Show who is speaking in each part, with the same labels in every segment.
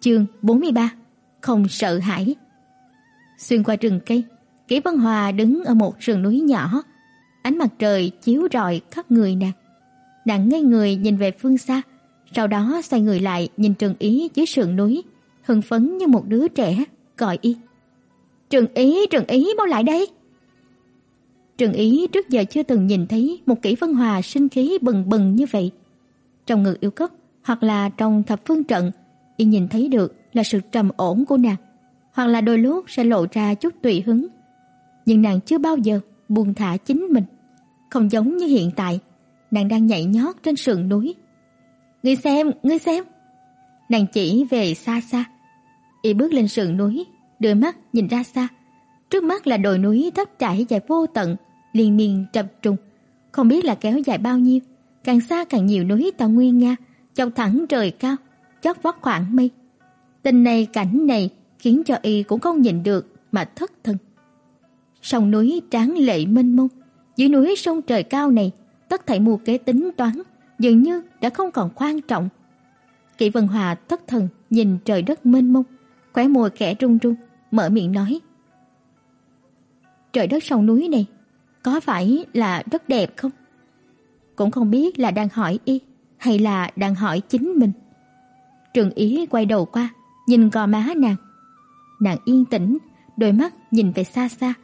Speaker 1: Chương 43: Không sợ hãi. Xuyên qua rừng cây, Kỷ Vân Hòa đứng ở một sườn núi nhỏ, ánh mặt trời chiếu rọi khắp người nàng. Nàng ngây người nhìn về phương xa, sau đó xoay người lại nhìn Trừng Ý dưới sườn núi, hưng phấn như một đứa trẻ, gọi y. "Trừng Ý, Trừng Ý mau lại đây." Trừng Ý trước giờ chưa từng nhìn thấy một Kỷ Vân Hòa sinh khí bừng bừng như vậy. Trong ngực yêu cấp hoặc là trong thập phương trận, y nhìn thấy được là sự trầm ổn của nàng, hoặc là đôi lúc sẽ lộ ra chút tùy hứng. Nhưng nàng chưa bao giờ buông thả chính mình, không giống như hiện tại, nàng đang nhảy nhót trên sườn núi. "Ngươi xem, ngươi xem." Nàng chỉ về xa xa. Y bước lên sườn núi, đưa mắt nhìn ra xa. Trước mắt là đồi núi thấp trải dài vô tận, liên miên trầm trùng, không biết là kéo dài bao nhiêu, càng xa càng nhiều núi tà nguyên nga, chọc thẳng trời cao, chót vót khoảng mây. Tình này cảnh này khiến cho y cũng không nhìn được mà thất thần. Sông núi tráng lệ mênh mông, dưới núi sông trời cao này, tất thảy mưu kế tính toán dường như đã không còn quan trọng. Kỷ Vân Hòa thất thần nhìn trời đất mênh mông, khóe môi khẽ run run, mở miệng nói: "Trời đất sông núi này có phải là rất đẹp không?" Cũng không biết là đang hỏi y hay là đang hỏi chính mình. Trường Ý quay đầu qua, nhìn gò má nàng. Nàng yên tĩnh, đôi mắt nhìn về xa xa.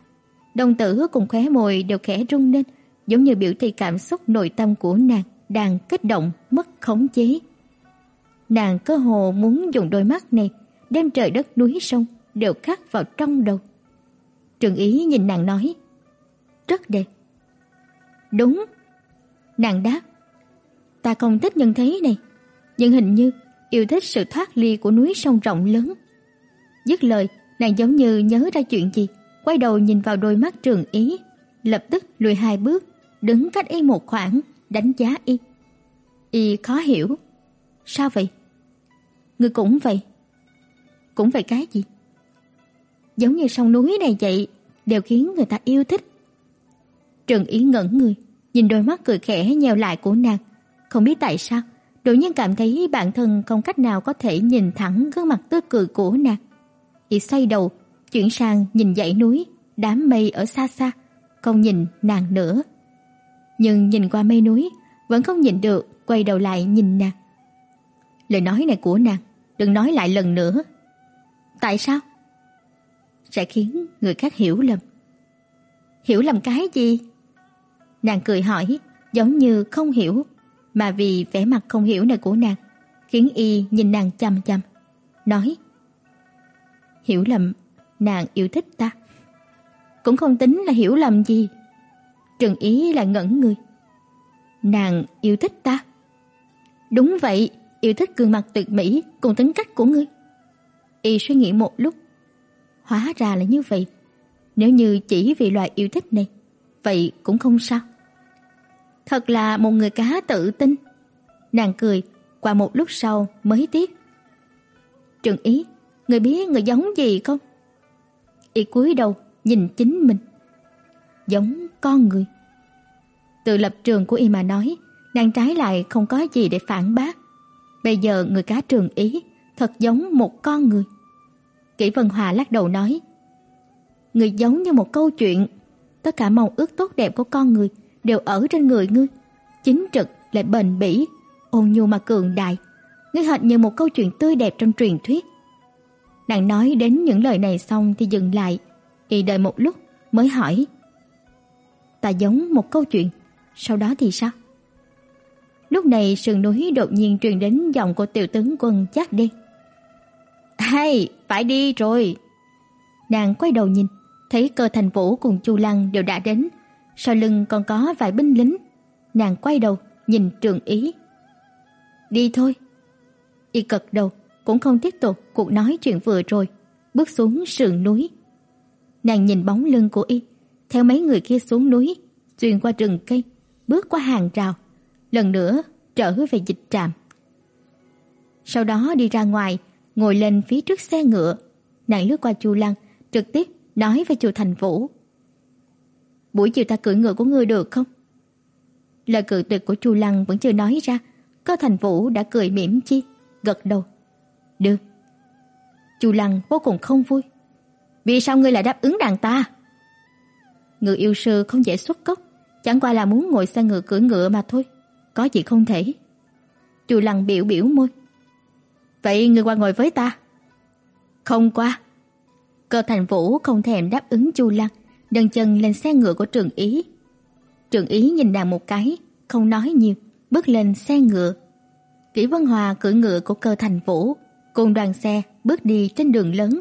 Speaker 1: Đồng tử cùng khóe môi đều khẽ rung lên, giống như biểu thị cảm xúc nội tâm của nàng đang kích động, mất khống chế. Nàng cơ hồ muốn dùng đôi mắt này đem trời đất núi sông đều khắc vào trong đầu. Trường Ý nhìn nàng nói, "Rất đẹp." "Đúng." Nàng đáp, "Ta không thích nhân thế này, nhưng hình như yêu thích sự thoát ly của núi sông rộng lớn." Dứt lời, nàng giống như nhớ ra chuyện gì, quay đầu nhìn vào đôi mắt Trường Ý, lập tức lùi hai bước, đứng cách y một khoảng, đánh giá y. Y khó hiểu. Sao vậy? Ngươi cũng vậy. Cũng vậy cái gì? Giống như sông núi này vậy, đều khiến người ta yêu thích. Trường Ý ngẩn người, nhìn đôi mắt cười khẽ nheo lại của nàng, không biết tại sao, đột nhiên cảm thấy bản thân không cách nào có thể nhìn thẳng gương mặt tươi cười của nàng. Y xoay đầu, chuyển sang nhìn dãy núi, đám mây ở xa xa, không nhìn nàng nữa. Nhưng nhìn qua mây núi, vẫn không nhìn được, quay đầu lại nhìn nàng. Lời nói này của nàng, đừng nói lại lần nữa. Tại sao? Sẽ khiến người khác hiểu lầm. Hiểu lầm cái gì? Nàng cười hỏi, giống như không hiểu, mà vì vẻ mặt không hiểu này của nàng, khiến y nhìn nàng chăm chăm, nói: "Hiểu lầm, nàng yêu thích ta." Cũng không tính là hiểu lầm gì. Trừng Ý là ngẩn người. Nàng yêu thích ta? Đúng vậy, yêu thích gương mặt tuyệt mỹ cùng tính cách của ngươi. Y suy nghĩ một lúc, hóa ra là như vậy. Nếu như chỉ vì loại yêu thích này, vậy cũng không sao. Thật là một người cá tự tin. Nàng cười, qua một lúc sau mới tiếp. Trừng Ý, người biết người giống gì không? Y cúi đầu nhìn chính mình. Giống con người. Từ lập trường của y mà nói, nàng trái lại không có gì để phản bác. Bây giờ người cá trường ý thật giống một con người. Kỷ Vân Hòa lắc đầu nói, Người giống như một câu chuyện, tất cả mong ước tốt đẹp của con người đều ở trên người ngươi, chính trực lại bền bỉ, ôn nhu mà cường đại, ngươi hệt như một câu chuyện tươi đẹp trong truyền thuyết. Nàng nói đến những lời này xong thì dừng lại, y đợi một lúc mới hỏi: "Ta giống một câu chuyện, sau đó thì sao?" Lúc này sườn núi đột nhiên truyền đến giọng của tiểu tướng quân chắc đi. "Hay, phải đi rồi." Nàng quay đầu nhìn, thấy Cơ Thành Vũ cùng Chu Lăng đều đã đến, sau lưng còn có vài binh lính. Nàng quay đầu nhìn Trường Ý. "Đi thôi." Y cật đầu, cũng không tiếp tục cuộc nói chuyện vừa rồi, bước xuống sườn núi. Nàng nhìn bóng lưng của y, theo mấy người kia xuống núi, xuyên qua rừng cây, bước qua hàng rào, lần nữa trở về dịch trạm. Sau đó đi ra ngoài, ngồi lên phía trước xe ngựa, nàng lướt qua Chu Lăng, trực tiếp nói với Chu Thành Vũ. "Buổi chiều ta cưỡi ngựa của ngươi được không?" Lời cự tuyệt của Chu Lăng vẫn chưa nói ra, Cơ Thành Vũ đã cười mỉm chi, gật đầu. "Được." Chu Lăng vô cùng không vui. Vì sao ngươi lại đáp ứng đàn ta? Ngự yêu sư không dễ xuất cốc, chẳng qua là muốn ngồi xe ngựa cưỡi ngựa mà thôi, có gì không thể. Chu Lăng biểu biểu môi. Vậy ngươi qua ngồi với ta. Không qua. Cơ Thành Vũ không thèm đáp ứng Chu Lăng, nâng chân lên xe ngựa của Trường Ý. Trường Ý nhìn nàng một cái, không nói nhiều, bước lên xe ngựa. Kỷ Vân Hòa cưỡi ngựa của Cơ Thành Vũ, cùng đoàn xe bước đi trên đường lớn.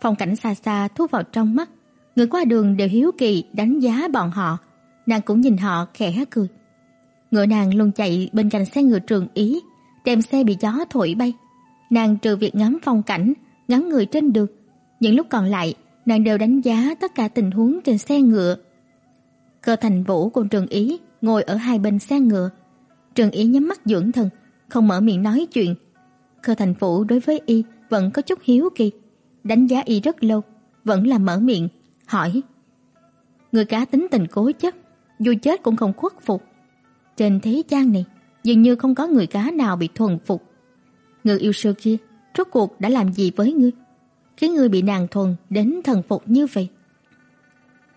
Speaker 1: Phong cảnh xa xa thu vào trong mắt, người qua đường đều hiếu kỳ đánh giá bọn họ, nàng cũng nhìn họ khẽ cười. Ngựa nàng luôn chạy bên cạnh xe ngựa Trường Ý, đem xe bị gió thổi bay. Nàng trừ việc ngắm phong cảnh, ngắm người trên đường, những lúc còn lại, nàng đều đánh giá tất cả tình huống trên xe ngựa. Cơ Thành Vũ cùng Trường Ý ngồi ở hai bên xe ngựa. Trường Ý nhắm mắt dưỡng thần, không mở miệng nói chuyện. Cơ Thành Vũ đối với y vẫn có chút hiếu kỳ, đánh giá y rất lâu, vẫn là mở miệng hỏi: "Người cá tính tình cố chấp, dù chết cũng không khuất phục. Trên thế gian này, dường như không có người cá nào bị thuần phục. Người yêu sư kia rốt cuộc đã làm gì với ngươi, khiến ngươi bị nàng thuần đến thần phục như vậy?"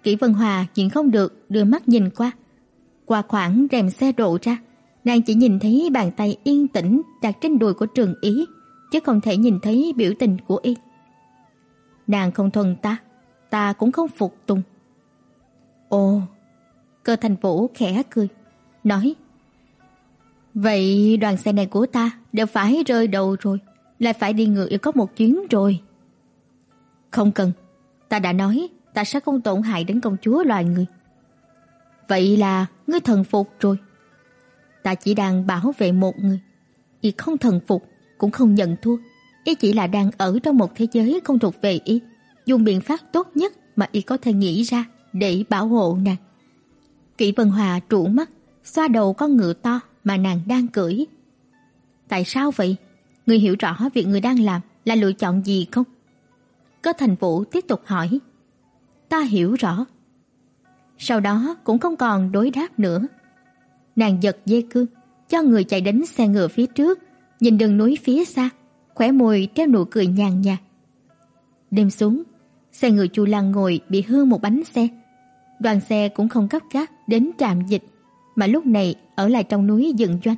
Speaker 1: Kỷ Vân Hòa nhìn không được đưa mắt nhìn qua. Qua khoảng rèm xe rộ ra, nàng chỉ nhìn thấy bàn tay yên tĩnh đặt trên đùi của Trường Ý, chứ không thể nhìn thấy biểu tình của y. Nàng không thuần ta, ta cũng không phục tùng. Ồ, cơ thành vũ khẽ cười, nói Vậy đoàn xe này của ta đều phải rơi đầu rồi, lại phải đi ngược yêu có một chuyến rồi. Không cần, ta đã nói ta sẽ không tổn hại đến công chúa loài người. Vậy là ngươi thần phục rồi. Ta chỉ đang bảo vệ một người, y không thần phục cũng không nhận thua, y chỉ là đang ở trong một thế giới không thuộc về y, dùng biện pháp tốt nhất mà y có thể nghĩ ra để bảo hộ nàng. Kỷ Vân Hòa trụ mắt, xoa đầu con ngựa to mà nàng đang cưỡi. Tại sao vậy? Ngươi hiểu rõ việc người đang làm là lựa chọn gì không? Cơ thành vũ tiếp tục hỏi ta hiểu rõ. Sau đó cũng không còn đối đáp nữa. Nàng giật dây cương, cho người chạy đến xe ngựa phía trước, nhìn đường núi phía xa, khóe môi treo nụ cười nhàn nhạt. Đêm xuống, xe ngựa Chu Lăng ngồi bị hư một bánh xe. Đoàn xe cũng không gấp gáp đến trạm dịch, mà lúc này ở lại trong núi dựng doanh.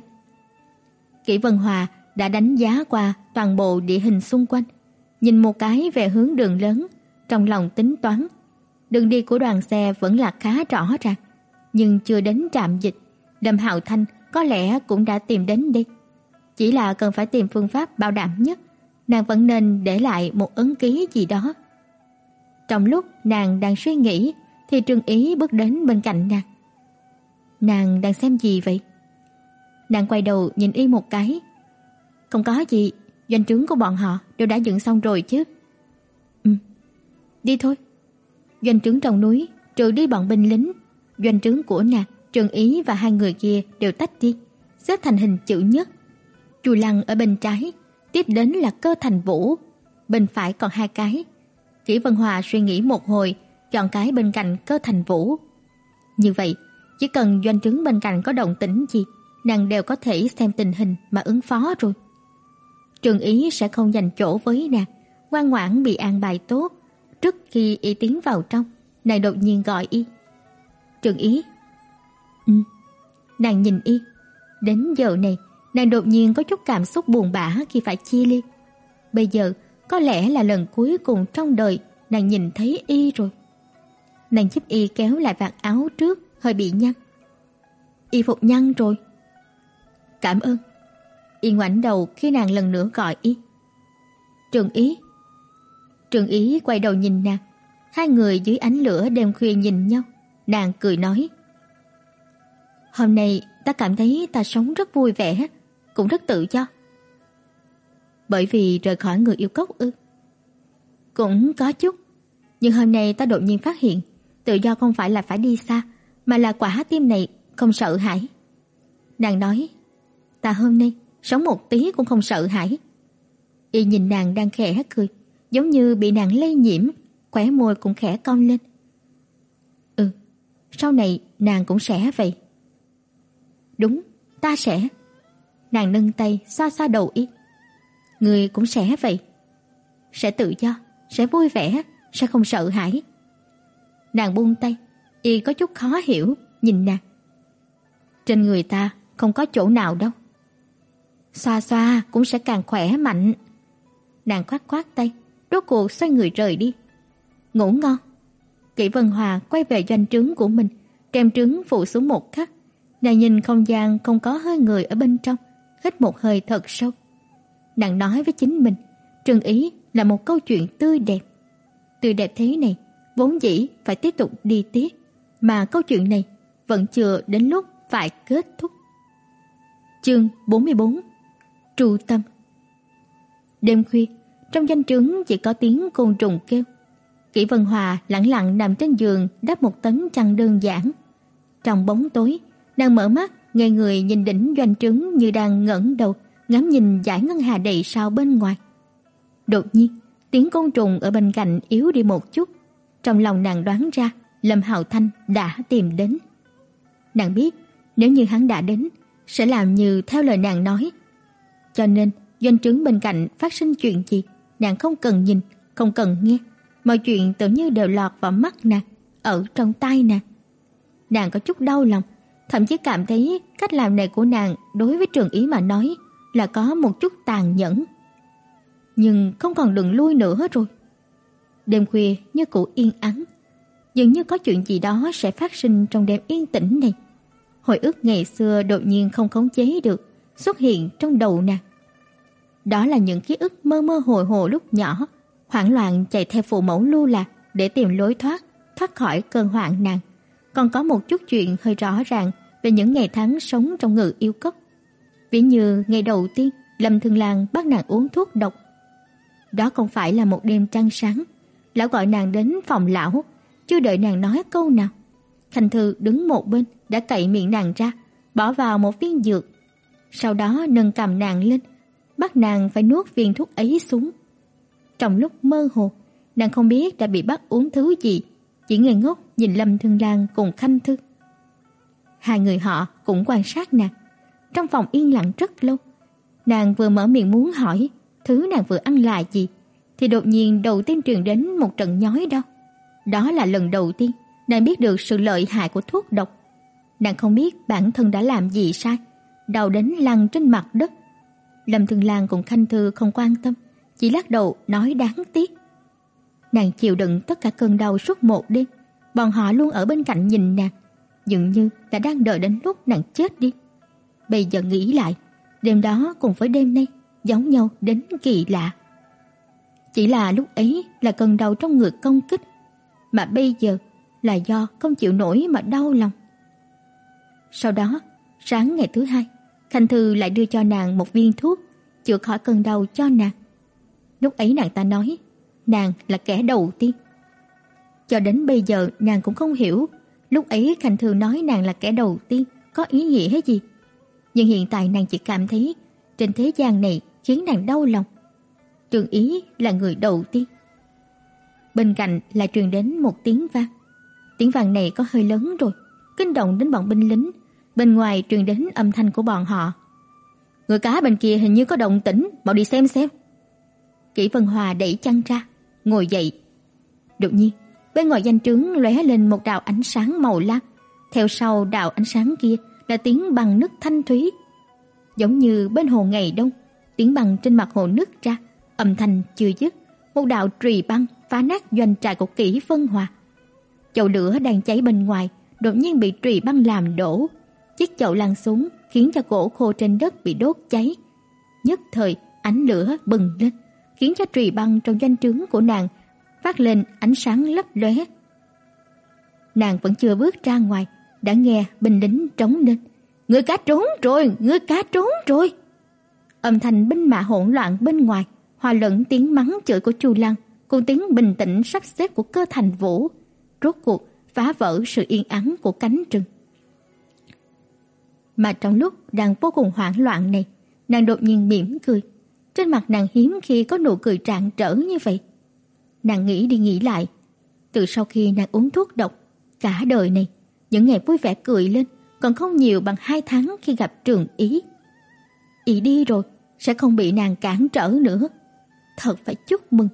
Speaker 1: Kỷ Vân Hòa đã đánh giá qua toàn bộ địa hình xung quanh, nhìn một cái về hướng đường lớn, trong lòng tính toán Đường đi của đoàn xe vẫn là khá rõ ràng, nhưng chưa đến trạm dịch, Đầm Hạo Thanh có lẽ cũng đã tìm đến đi Chỉ là cần phải tìm phương pháp bảo đảm nhất, nàng vẫn nên để lại một ấn ký gì đó. Trong lúc nàng đang suy nghĩ thì Trương Ý bước đến bên cạnh nàng. Nàng đang xem gì vậy? Nàng quay đầu nhìn y một cái. Không có gì, doanh trướng của bọn họ đều đã dựng xong rồi chứ. Ừ. Đi thôi doanh trướng trong núi, trừ đi bọn binh lính, doanh trướng của nàng, Trần Ý và hai người kia đều tách đi, xếp thành hình chữ nhất. Chu Lăng ở bên trái, tiếp đến là Cơ Thành Vũ, bên phải còn hai cái. Kỷ Vân Hòa suy nghĩ một hồi, chọn cái bên cạnh Cơ Thành Vũ. Như vậy, chỉ cần doanh trướng bên cạnh có động tĩnh gì, nàng đều có thể xem tình hình mà ứng phó rồi. Trường Ý sẽ không dành chỗ với nàng, ngoan ngoãn bị an bài tốt, Trước khi y tiến vào trong, nàng đột nhiên gọi y. Trường ý. Ừ. Nàng nhìn y. Đến giờ này, nàng đột nhiên có chút cảm xúc buồn bã khi phải chia ly. Bây giờ, có lẽ là lần cuối cùng trong đời nàng nhìn thấy y rồi. Nàng giúp y kéo lại vạt áo trước, hơi bị nhăn. Y phục nhăn rồi. Cảm ơn. Y ngoảnh đầu khi nàng lần nữa gọi y. Trường ý. Trường Ý quay đầu nhìn nàng. Hai người dưới ánh lửa đêm khuya nhìn nhau. Nàng cười nói. Hôm nay ta cảm thấy ta sống rất vui vẻ, cũng rất tự do. Bởi vì rời khỏi người yêu cốc ư? Cũng có chút. Nhưng hôm nay ta đột nhiên phát hiện tự do không phải là phải đi xa, mà là quả tim này không sợ hãi. Nàng nói, ta hôm nay sống một tí cũng không sợ hãi. Y nhìn nàng đang khẽ cười, giống như bị nàng lây nhiễm, khóe môi cũng khẽ cong lên. Ừ, sau này nàng cũng sẽ vậy. Đúng, ta sẽ. Nàng nâng tay xoa xoa đầu y. Người cũng sẽ vậy. sẽ tự do, sẽ vui vẻ, sẽ không sợ hãi. Nàng buông tay, y có chút khó hiểu, nhìn nàng. Trên người ta không có chỗ nào đâu. Xoa xoa cũng sẽ càng khỏe mạnh. Nàng khoát khoát tay, rốt cuộc xoay người rời đi. Ngủ ngon. Kỷ Vân Hòa quay về doanh trướng của mình, đem trứng phụ xuống một khắc. Nàng nhìn không gian không có hơi người ở bên trong, hít một hơi thật sâu. Nàng nói với chính mình, trường Ý là một câu chuyện tươi đẹp. Tươi đẹp thế này, vốn dĩ phải tiếp tục đi tiếp, mà câu chuyện này vẫn chưa đến lúc phải kết thúc. Chương 44 Trụ tâm Đêm khuya, trong danh trướng chỉ có tiếng côn trùng kêu. Kỷ Vân Hòa lặng lặng nằm trên giường đắp một tấm chăn đơn giản. Trong bóng tối, nàng mở mắt, nghe người nhìn đỉnh doanh trướng như đang ngẩng đầu, ngắm nhìn dải ngân hà đầy sao bên ngoài. Đột nhiên, tiếng côn trùng ở bên cạnh yếu đi một chút. Trong lòng nàng đoán ra, Lâm Hạo Thanh đã tìm đến. Nàng biết, nếu như hắn đã đến, sẽ làm như theo lời nàng nói. Cho nên, doanh trướng bên cạnh phát sinh chuyện gì, nàng không cần nhìn, không cần nghe, mọi chuyện tự như đều lọt vào mắt nàng, ở trong tai nàng. Nàng có chút đau lòng, thậm chí cảm thấy cách làm này của nàng đối với Trường Ý mà nói là có một chút tàn nhẫn. Nhưng không còn đường lui nữa hết rồi. Đêm khuya như cũ yên ắng, dường như có chuyện gì đó sẽ phát sinh trong đêm yên tĩnh này. Hồi ức ngày xưa đột nhiên không khống chế được, xuất hiện trong đầu nàng. Đó là những ký ức mơ mơ hồ hồ lúc nhỏ, hoảng loạn chạy theo phụ mẫu lưu lạc để tìm lối thoát, thoát khỏi cơn hoạn nạn. Còn có một chút chuyện hơi rõ ràng về những ngày tháng sống trong ngự yêu cốc. Ví như ngày đầu tiên, Lâm Thương Lan bắt nàng uống thuốc độc. Đó không phải là một đêm trăng sáng, lão gọi nàng đến phòng lão, chưa đợi nàng nói câu nào. Khanh Thư đứng một bên đã cậy miệng nàng ra, bỏ vào một viên dược. Sau đó nâng cầm nàng lên, bắt nàng phải nuốt viên thuốc ấy xuống. Trong lúc mơ hồ, nàng không biết đã bị bắt uống thứ gì, chỉ ngây ngốc nhìn Lâm Thương Lan cùng Khanh Thư. Hai người họ cũng quan sát nàng. Trong phòng yên lặng rất lâu. Nàng vừa mở miệng muốn hỏi thứ nàng vừa ăn là gì, thì đột nhiên đầu tiên truyền đến một trận nhói đau. Đó là lần đầu tiên nàng biết được sự lợi hại của thuốc độc. Nàng không biết bản thân đã làm gì sai, đau đến lăn trên mặt đất. Lâm Thường Lan cùng Khanh Thư không quan tâm, chỉ lắc đầu nói đáng tiếc. Nàng chịu đựng tất cả cơn đau suốt một đêm, bọn họ luôn ở bên cạnh nhìn nàng, dường như đã đang đợi đến lúc nàng chết đi. Bây giờ nghĩ lại, đêm đó cùng với đêm nay giống nhau đến kỳ lạ. Chỉ là lúc ấy là cơn đau trong người công kích, mà bây giờ là do không chịu nổi mà đau lòng. Sau đó, sáng ngày thứ hai, Thanh Thư lại đưa cho nàng một viên thuốc chữa khỏi cơn đau cho nàng. Lúc ấy nàng ta nói, nàng là kẻ đầu tiên. Cho đến bây giờ nàng cũng không hiểu, lúc ấy Khanh Thư nói nàng là kẻ đầu tiên có ý nghĩa gì. Nhưng hiện tại nàng chỉ cảm thấy trên thế gian này khiến nàng đau lòng. Trường Ý là người đầu tiên. Bên cạnh lại truyền đến một tiếng vang. Tiếng vang này có hơi lớn rồi, kinh động đến bọn binh lính. Bên ngoài truyền đến âm thanh của bọn họ. Người cá bên kia hình như có động tĩnh, mau đi xem xem. Kỷ Vân Hòa đẩy chăn ra, ngồi dậy. Đột nhiên, bên ngoài danh trướng lóe lên một đạo ánh sáng màu lam, theo sau đạo ánh sáng kia là tiếng bằng nước thanh thúy, giống như bên hồ ngày đông, tiếng bằng trên mặt hồ nứt ra, âm thanh chưa dứt, một đạo trùy băng phá nát doanh trại của Kỷ Vân Hòa. Chậu lửa đang cháy bên ngoài, đột nhiên bị trùy băng làm đổ, chiếc chậu lăn xuống, khiến cho gỗ khô trên đất bị đốt cháy. Nhất thời, ánh lửa bừng lên, khiến cho trùy băng trong doanh trướng của nàng phát lên ánh sáng lấp lóe. Nàng vẫn chưa bước ra ngoài, đã nghe binh lính trống lên. Người cá trốn rồi, người cá trốn rồi. Âm thanh binh mã hỗn loạn bên ngoài, hòa lẫn tiếng mắng chửi của Chu Lăng, cùng tiếng bình tĩnh sắp xếp của Cơ Thành Vũ, rốt cuộc phá vỡ sự yên ắng của cánh rừng. Mà trong lúc đang vô cùng hoảng loạn này, nàng đột nhiên mỉm cười. Trên mặt nàng hiếm khi có nụ cười trạng trở như vậy. Nàng nghĩ đi nghĩ lại, từ sau khi nàng uống thuốc độc, cả đời này, những ngày vui vẻ cười lên còn không nhiều bằng hai tháng khi gặp trường ý. Ý đi rồi, sẽ không bị nàng cản trở nữa. Thật phải chúc mừng,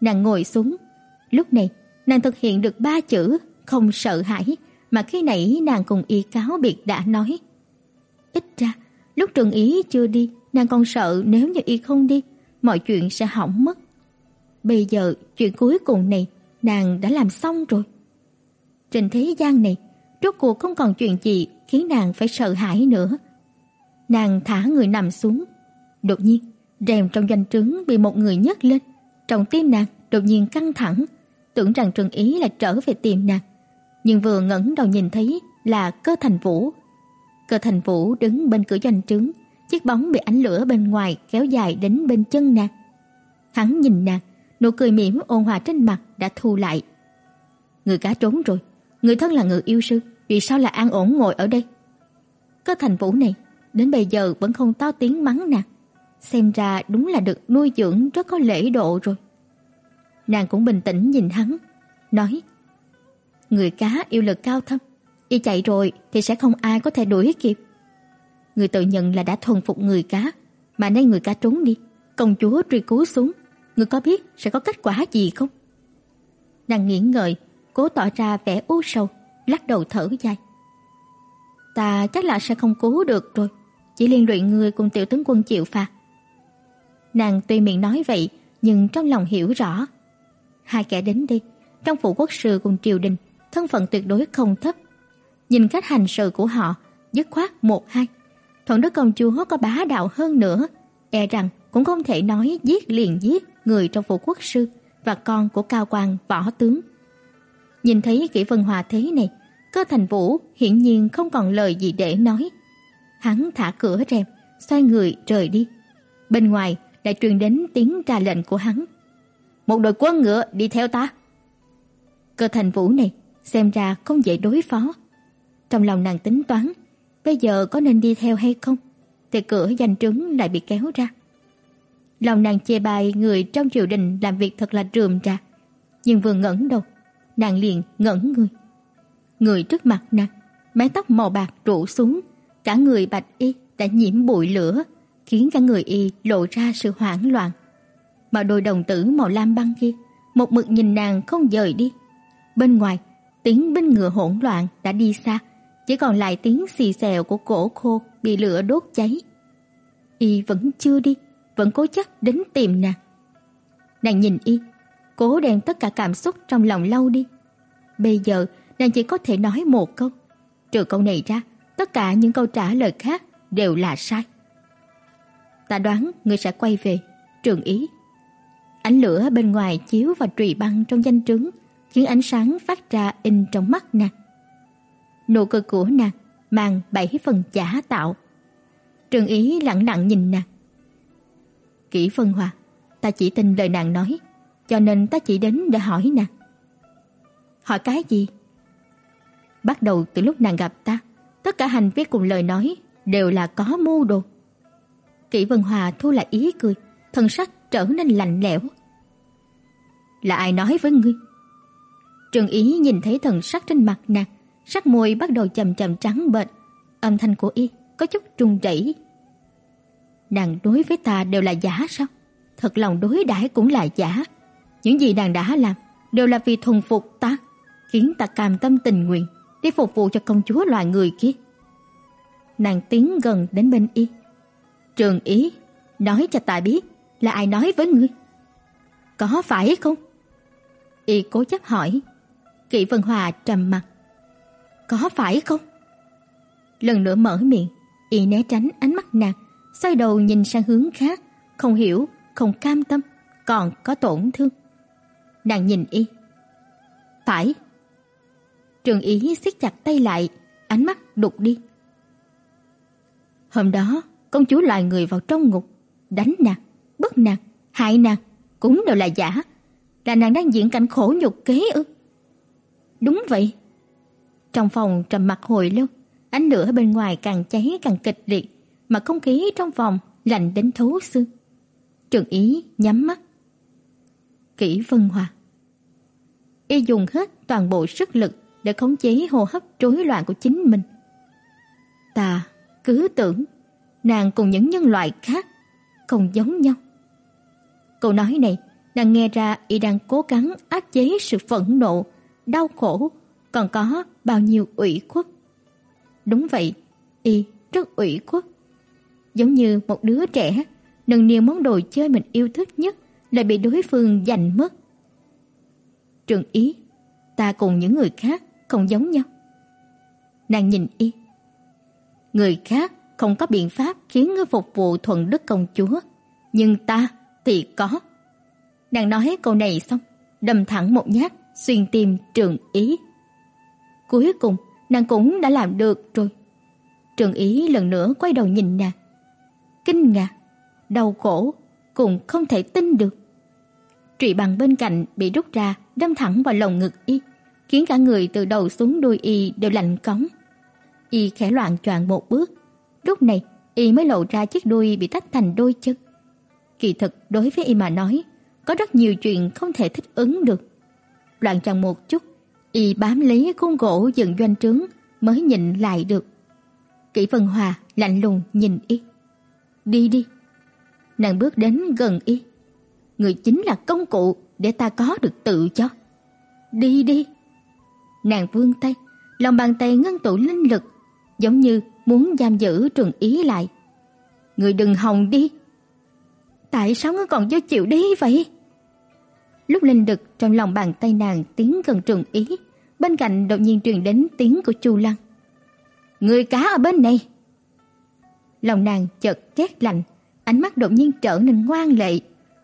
Speaker 1: nàng ngồi xuống. Lúc này, nàng thực hiện được ba chữ không sợ hãi mà khi nãy nàng cùng y cáo biệt đã nói. Ít ra, lúc trường ý chưa đi, nàng còn sợ nếu như y không đi, mọi chuyện sẽ hỏng mất. Bây giờ, chuyện cuối cùng này, nàng đã làm xong rồi. Trên thế gian này, rốt cuộc không còn chuyện gì khiến nàng phải sợ hãi nữa. Nàng thả người nằm xuống. Đột nhiên, rèm trong doanh trướng bị một người nhấc lên. Trong tim nàng đột nhiên căng thẳng, tưởng rằng Trừng Ý là trở về tìm nàng. Nhưng vừa ngẩng đầu nhìn thấy là Cơ Thành Vũ. Cơ Thành Vũ đứng bên cửa doanh trướng, chiếc bóng bị ánh lửa bên ngoài kéo dài đến bên chân nàng. Hắn nhìn nàng, nụ cười mỉm ôn hòa trên mặt đã thu lại. Người cá trốn rồi, người thân là người yêu sư, vì sao lại an ổn ngồi ở đây? Cơ Thành Vũ này đến bây giờ vẫn không to tiếng mắng nàng. Xem ra đúng là được nuôi dưỡng rất có lễ độ rồi. Nàng cũng bình tĩnh nhìn hắn, nói: "Người cá yêu lực cao thâm, y chạy rồi thì sẽ không ai có thể đuổi kịp. Người tự nhận là đã thuần phục người cá, mà nay người cá trốn đi, công chúa truy cứu xuống, người có biết sẽ có kết quả gì không?" Nàng nghĩ ngợi, cố tỏ ra vẻ u sầu, lắc đầu thở dài. "Ta chắc là sẽ không cứu được rồi." chỉ liên lụy người cùng tiểu tướng quân chịu phạt. Nàng tuy miệng nói vậy, nhưng trong lòng hiểu rõ. Hai kẻ đến đi trong phủ quốc sư cùng triều đình, thân phận tuyệt đối không thấp. Nhìn cách hành sự của họ, dứt khoát một hai. Thuận đức công chúa có bá đạo hơn nữa, e rằng cũng không thể nói giết liền giết người trong phủ quốc sư và con của cao quan võ tướng. Nhìn thấy kỹ vân hòa thế này, cơ thành vũ hiển nhiên không còn lời gì để nói. Hắn thả cửa rèm, xoay người rời đi. Bên ngoài lại truyền đến tiếng ra lệnh của hắn. Một đội quân ngựa đi theo ta. Cơ thành vũ này xem ra không dễ đối phó. Trong lòng nàng tính toán, bây giờ có nên đi theo hay không? Thì cửa danh trứng lại bị kéo ra. Lòng nàng chê bai người trong triều đình làm việc thật là rườm rà. Nhưng vừa ngẩng đầu, nàng liền ngẩn người. Người trước mặt nàng, mái tóc màu bạc rủ xuống, cả người bạch y đã nhiễm bụi lửa, khiến cả người y lộ ra sự hoảng loạn. Mà đôi đồng tử màu lam băng kia, một mực nhìn nàng không rời đi. Bên ngoài, tiếng binh ngựa hỗn loạn đã đi xa, chỉ còn lại tiếng xì xèo của cổ khô bị lửa đốt cháy. Y vẫn chưa đi, vẫn cố chấp đến tìm nàng. Nàng nhìn y, cố đem tất cả cảm xúc trong lòng lâu đi. Bây giờ, nàng chỉ có thể nói một câu. Trừ câu này ra, tất cả những câu trả lời khác đều là sai. Ta đoán ngươi sẽ quay về, Trường Ý. Ánh lửa bên ngoài chiếu vào trùy băng trong danh trướng, khiến ánh sáng phát ra in trong mắt nàng. Nụ cười của nàng mang bảy phần giả tạo. Trường Ý lặng lặng nhìn nàng. Kỷ Vân Hòa, ta chỉ tin lời nàng nói, cho nên ta chỉ đến để hỏi nàng. Hỏi cái gì? Bắt đầu từ lúc nàng gặp ta, tất cả hành vi cùng lời nói đều là có mưu đồ. Kỷ Vân Hòa thu lại ý cười, thân sắc trở nên lạnh lẽo. Là ai nói với ngươi? Trường Ý nhìn thấy thần sắc trên mặt nàng, sắc môi bắt đầu chậm chậm trắng bệch, âm thanh của y có chút run rẩy. Nàng đối với ta đều là giả sao? Thật lòng đối đãi cũng là giả. Những gì nàng đã làm đều là vì thuần phục ta, khiến ta cam tâm tình nguyện đi phục vụ cho công chúa loài người kia. Nàng tiến gần đến bên y. Trường ý, nói cho ta biết là ai nói với ngươi. Có phải không? Y cố chấp hỏi. Kỷ Vân Hòa trầm mặt. Có phải không? Lần nữa mở miệng, y né tránh ánh mắt nàng, xoay đầu nhìn sang hướng khác, không hiểu, không cam tâm, còn có tổn thương. Nàng nhìn y. Phải. Trường ý siết chặt tay lại, ánh mắt đục đi. Hôm đó, công chúa loài người vào trong ngục, đánh nàng, bức nàng, hại nàng, cũng đều là giả. Là nàng đang diễn cảnh khổ nhục kế ư? Đúng vậy. Trong phòng trầm mặc hồi lâu, ánh lửa bên ngoài càng cháy càng kịch liệt, mà không khí trong phòng lạnh đến thấu xương. Trường Ý nhắm mắt. Kỷ Vân Hòa. Y dùng hết toàn bộ sức lực để khống chế hô hấp rối loạn của chính mình. Ta cứ tưởng nàng cùng những nhân loại khác không giống nhau. Câu nói này Nàng nghe ra y đang cố gắng áp chế sự phẫn nộ, đau khổ, còn có bao nhiêu ủy khuất. Đúng vậy, y rất ủy khuất. Giống như một đứa trẻ, nâng niu món đồ chơi mình yêu thích nhất lại bị đối phương giành mất. Trường ý, ta cùng những người khác không giống nhau. Nàng nhìn y. Người khác không có biện pháp khiến ngươi phục vụ thuận đức công chúa, nhưng ta thì có. Nàng nói câu này xong, đâm thẳng một nhát xuyên tim Trường Ý. Cuối cùng, nàng cũng đã làm được rồi. Trường Ý lần nữa quay đầu nhìn nàng. Kinh ngạc, đau khổ, cũng không thể tin được. Trụy bằng bên cạnh bị rút ra, đâm thẳng vào lồng ngực y, khiến cả người từ đầu xuống đuôi y đều lạnh cống. Y khẽ loạn choạng một bước. Lúc này, y mới lộ ra chiếc đuôi bị tách thành đôi chân. Kỳ thực đối với y mà nói, có rất nhiều chuyện không thể thích ứng được. Loạn choạng một chút, y bám lấy khung gỗ dựng doanh trướng mới nhịn lại được. Kỷ Vân Hòa lạnh lùng nhìn y. "Đi đi." Nàng bước đến gần y. "Người chính là công cụ để ta có được tự cho. Đi đi." Nàng vươn tay, lòng bàn tay ngưng tụ linh lực, giống như muốn giam giữ Trường Ý lại. "Người đừng hòng đi." "Tại sao ngươi còn chưa chịu đi vậy?" Lúc linh lực trong lòng bàn tay nàng tiến gần Trường Ý, bên cạnh đột nhiên truyền đến tiếng của Chu Lăng. "Người cá ở bên này." Lòng nàng chợt rét lạnh, ánh mắt đột nhiên trở nên ngoan lệ,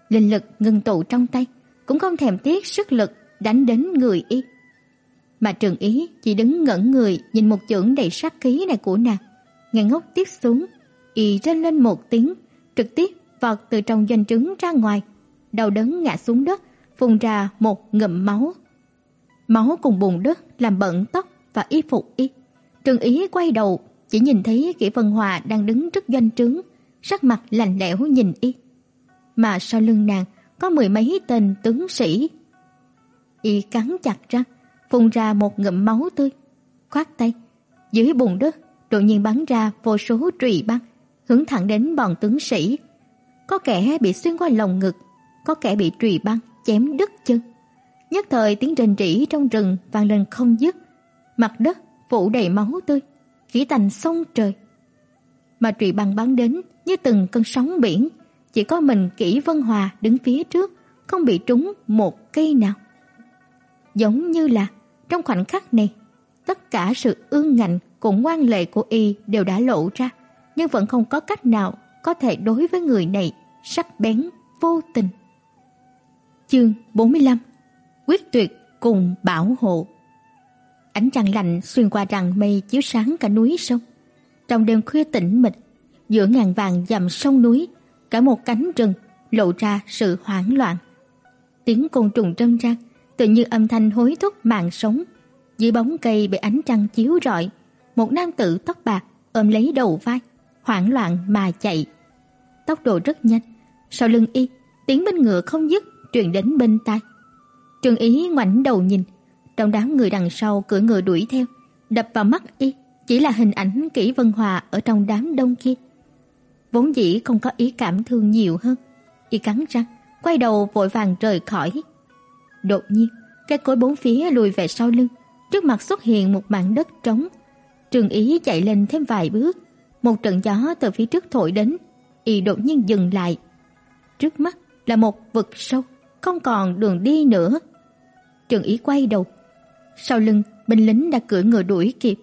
Speaker 1: linh lực ngưng tụ trong tay, cũng không thèm tiếc sức lực đánh đến người y. Mà Trường Ý chỉ đứng ngẩn người nhìn một chưởng đầy sát khí này của nàng, ngang ngốc tiếp xuống, y rên lên một tiếng, trực tiếp vọt từ trong doanh trứng ra ngoài, đầu đớn ngã xuống đất, phun ra một ngụm máu. Máu cùng bùn đất làm bẩn tóc và y phục y. Trường Ý quay đầu, chỉ nhìn thấy Kỷ Vân Hòa đang đứng trước doanh trướng, sắc mặt lạnh lẽo nhìn y. Mà sau lưng nàng có mười mấy tên tướng sĩ. Y cắn chặt răng, phun ra một ngụm máu tươi, khoát tay, dưới bùn đất đột nhiên bắn ra vô số trùy băng, hướng thẳng đến bọn tướng sĩ. Có kẻ bị xuyên qua lồng ngực, có kẻ bị trùy băng chém đứt chân. Nhất thời tiếng rền rỉ trong rừng vang lên không dứt, mặt đất phủ đầy máu tươi, khí tành sông trời. Mà trụy băng bắn đến như từng cơn sóng biển, chỉ có mình Kỷ Vân Hòa đứng phía trước, không bị trúng một cây nào. Giống như là trong khoảnh khắc này, tất cả sự ương ngạnh cùng ngoan lệ của y đều đã lộ ra, nhưng vẫn không có cách nào có thể đối với người này sắc bén vô tình. Chương 45 Quyết tuyệt cùng bảo hộ Ánh trăng lạnh xuyên qua rặng mây chiếu sáng cả núi sông. Trong đêm khuya tĩnh mịch, giữa ngàn vàng dặm sông núi, cả một cánh rừng lộ ra sự hoảng loạn. Tiếng côn trùng râm trăng tự như âm thanh hối thúc mạng sống. Dưới bóng cây bị ánh trăng chiếu rọi, một nam tử tóc bạc ôm lấy đầu vai, hoảng loạn mà chạy. Tốc độ rất nhanh, sau lưng y, tiếng bên ngựa không dứt truyền đến bên tai. Trương Ý ngoảnh đầu nhìn, trong đám người đằng sau cưỡi ngựa đuổi theo, đập vào mắt y chỉ là hình ảnh Kỷ Vân Hòa ở trong đám đông kia. Vốn dĩ không có ý cảm thương nhiều hơn, y cắn răng, quay đầu vội vàng rời khỏi. Đột nhiên, cây cối bốn phía lùi về sau lưng, trước mặt xuất hiện một mảng đất trống. Trường Ý chạy lên thêm vài bước, một trận gió từ phía trước thổi đến, y đột nhiên dừng lại. Trước mắt là một vực sâu, không còn đường đi nữa. Trường Ý quay đầu, sau lưng binh lính đã cưỡi ngựa đuổi kịp,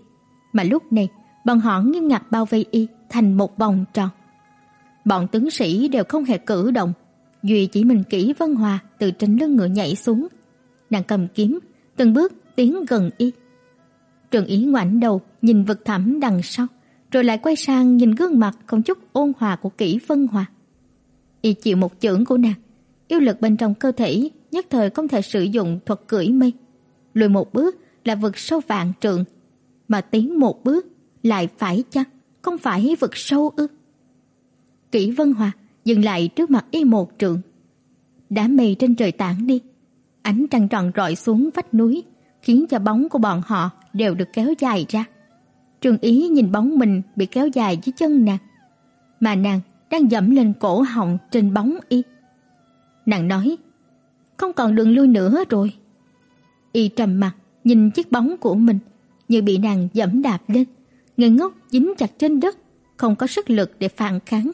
Speaker 1: mà lúc này bọn họ nghiêm ngặt bao vây y thành một vòng tròn. Bọn tướng sĩ đều không hề cử động, duy chỉ mình kỹ Vân Hòa từ trên lưng ngựa nhảy xuống, nàng cầm kiếm, từng bước tiến gần y. Trường Ý ngoảnh đầu nhìn vực thẳm đằng sau, rồi lại quay sang nhìn gương mặt không chút ôn hòa của Kỷ Vân Hòa. Y chịu một chưởng của nàng, yêu lực bên trong cơ thể nhất thời không thể sử dụng thuật cưỡi mây. Lùi một bước là vực sâu vạn trượng, mà tiến một bước lại phải chăng không phải vực sâu ư? Kỷ Vân Hòa dừng lại trước mặt y một trượng. Đám mây trên trời tản đi, ánh trăng tròn rọi xuống vách núi, khiến cho bóng của bọn họ đều được kéo dài ra. Trường Ý nhìn bóng mình bị kéo dài dưới chân nàng, mà nàng đang dẫm lên cổ họng trên bóng y. Nàng nói, không còn đường lui nữa rồi. Y trầm mặt, nhìn chiếc bóng của mình như bị nàng dẫm đạp lên, ngây ngốc dính chặt trên đất, không có sức lực để phản kháng.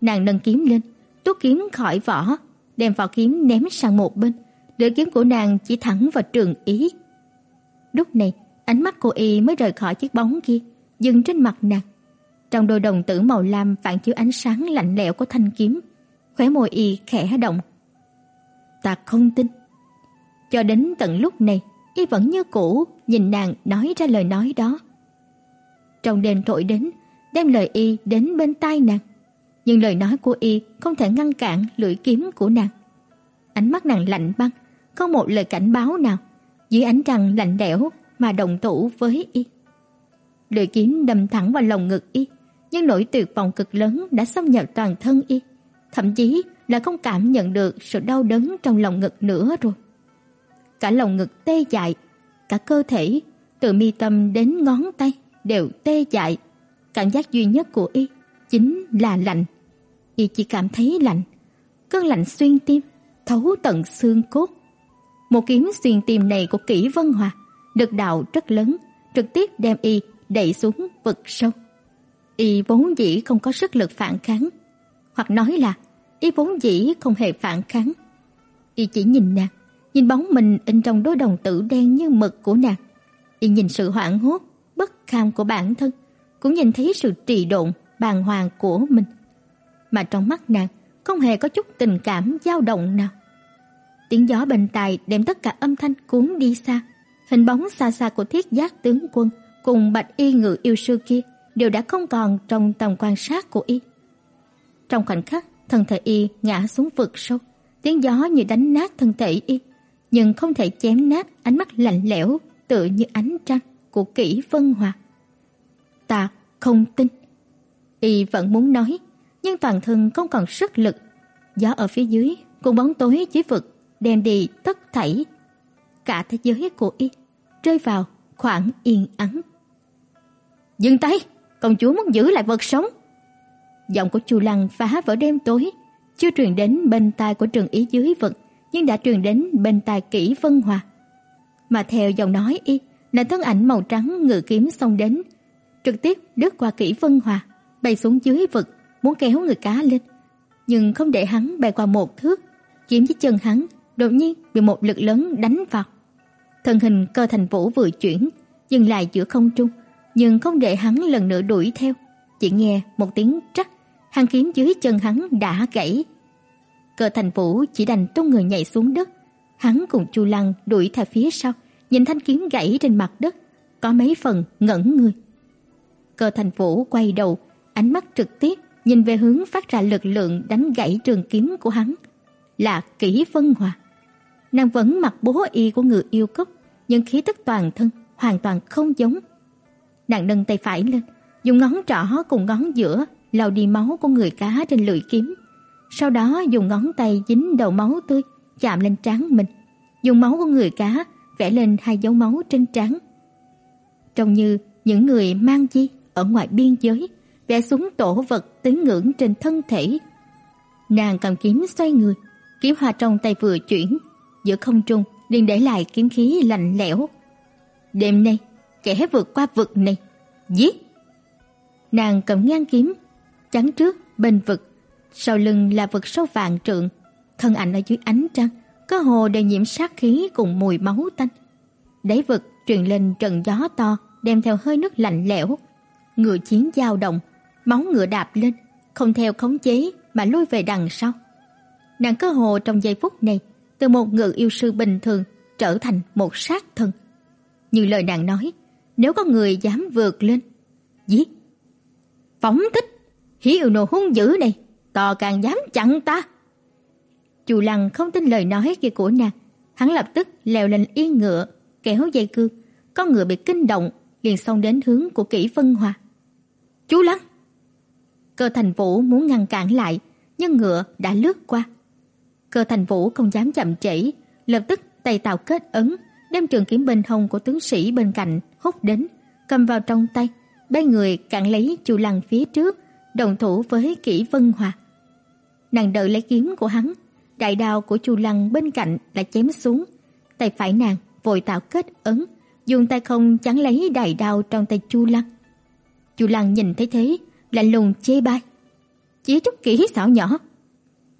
Speaker 1: Nàng nâng kiếm lên, rút kiếm khỏi vỏ, đem vỏ kiếm ném sang một bên, lưỡi kiếm của nàng chỉ thẳng vào Trường Ý. Lúc này, ánh mắt cô y mới rời khỏi chiếc bóng kia, dừng trên mặt nàng. Trong đôi đồng tử màu lam phản chiếu ánh sáng lạnh lẽo của thanh kiếm, khóe môi y khẽ động. Ta không tin. Cho đến tận lúc này, y vẫn như cũ nhìn nàng nói ra lời nói đó. Trong đêm thổi đến, đem lời y đến bên tai nàng, nhưng lời nói của y không thể ngăn cản lưỡi kiếm của nàng. Ánh mắt nàng lạnh băng, không một lời cảnh báo nào, dưới ánh trăng lạnh lẽo mà đồng thủ với y. Lưỡi kiếm đâm thẳng vào lồng ngực y, nhưng nỗi tuyệt vọng cực lớn đã xâm nhập toàn thân y, thậm chí là không cảm nhận được sự đau đớn trong lòng ngực nữa rồi. Cả lồng ngực tê dại, cả cơ thể từ mi tâm đến ngón tay đều tê dại. Cảm giác duy nhất của y chính là lạnh. Y chỉ cảm thấy lạnh, cơn lạnh xuyên tim, thấu tận xương cốt. Một kiếm xuyên tim này của Kỷ Vân Hòa, lực đạo rất lớn, trực tiếp đem y đẩy xuống vực sâu. Y vốn dĩ không có sức lực phản kháng, hoặc nói là y vốn dĩ không hề phản kháng. Y chỉ nhìn nàng, nhìn bóng mình in trong đôi đồng tử đen như mực của nàng. Y nhìn sự hoảng hốt, bất kham của bản thân, cũng nhìn thấy sự trì độn, bàng hoàng của mình. Mà trong mắt nàng không hề có chút tình cảm dao động nào. Tiếng gió bên tai đem tất cả âm thanh cuốn đi xa. Hình bóng xa xa của thiết giác tướng quân cùng bạch y ngự yêu sư kia đều đã không còn trong tầm quan sát của y. Trong khoảnh khắc, thân thể y ngã xuống vực sâu, tiếng gió như đánh nát thân thể y, nhưng không thể chém nát ánh mắt lạnh lẽo tựa như ánh trăng của Kỷ Vân Hòa. Ta không tin. Y vẫn muốn nói, nhưng toàn thân không còn sức lực. Gió ở phía dưới cùng bóng tối dưới vực đem đi tất thảy. Cả thế giới của y rơi vào khoảng yên ắng. Dừng tay, công chúa muốn giữ lại vật sống. Giọng của Chu Lăng phá vỡ đêm tối, chưa truyền đến bên tai của Trừng Ý dưới vực, nhưng đã truyền đến bên tai Kỷ Vân Hòa. Mà theo giọng nói y, là thân ảnh màu trắng ngự kiếm xông đến, trực tiếp đứt qua Kỷ Vân Hòa, bay xuống dưới vực, muốn kéo người cá lên, nhưng không để hắn bay qua một thước, kiếm với chân hắn đột nhiên bị một lực lớn đánh vào. Thân hình cơ thành vũ vừa chuyển, dừng lại giữa không trung, nhưng không để hắn lần nữa đuổi theo, chỉ nghe một tiếng trắc, hàng kiếm dưới chân hắn đã gãy. Cơ thành vũ chỉ đành tung người nhảy xuống đất, hắn cùng Chu Lăng đuổi theo phía sau, nhìn thanh kiếm gãy trên mặt đất, có mấy phần ngẩn người. Cơ thành vũ quay đầu, ánh mắt trực tiếp nhìn về hướng phát ra lực lượng đánh gãy trường kiếm của hắn, là Kỷ Vân Hòa. Nàng vẫn mặc bố y của người yêu cốc, nhưng khí tức toàn thân hoàn toàn không giống. Nàng nâng tay phải lên, dùng ngón trỏ cùng ngón giữa lau đi máu của người cá trên lưỡi kiếm. Sau đó dùng ngón tay dính đầu máu tươi chạm lên trán mình, dùng máu của người cá vẽ lên hai dấu máu trên trán. Trông như những người mang chi ở ngoài biên giới vẽ xuống tổ vật tín ngưỡng trên thân thể. Nàng cầm kiếm xoay người, kiếm hoa trong tay vừa chuyển, giữa không trung liền để lại kiếm khí lạnh lẽo. Đêm nay, kẻ vượt qua vực này, giết. Nàng cầm ngang kiếm, chắn trước bên vực, sau lưng là vực sâu vàng trượng, thân ảnh ở dưới ánh trăng, cơ hồ đều nhiễm sát khí cùng mùi máu tanh. Đáy vực truyền lên trận gió to, đem theo hơi nước lạnh lẽo. Ngựa chiến dao động, máu ngựa đạp lên, không theo khống chế mà lui về đằng sau. Nàng cơ hồ trong giây phút này, từ một ngự yêu sư bình thường trở thành một sát thần. Như lời nàng nói, nếu có người dám vượt lên, giết. Phóng thích, hí yêu nô hung dữ này, to càng dám chặn ta. Chu Lăng không tin lời nói kia của nàng, hắn lập tức leo lên yên ngựa, kéo dây cương, con ngựa bị kinh động, liền xông đến hướng của Kỷ Vân hoa. "Chú Lăng!" Cơ Thành Vũ muốn ngăn cản lại, nhưng ngựa đã lướt qua. Cơ Thành Vũ không dám chậm trễ, lập tức tay tạo kết ấn, đem trường kiếm bên hông của tướng sĩ bên cạnh hút đến, cầm vào trong tay, bay người cản lấy Chu Lăng phía trước, đồng thủ với Kỷ Vân Hòa. Nàng đợi lấy kiếm của hắn, đại đao của Chu Lăng bên cạnh lại chém xuống, tay phải nàng vội tạo kết ấn, dùng tay không chắn lấy đại đao trong tay Chu Lăng. Chu Lăng nhìn thấy thế, lạnh lùng chê bai. Chỉ chút kỹ xảo nhỏ.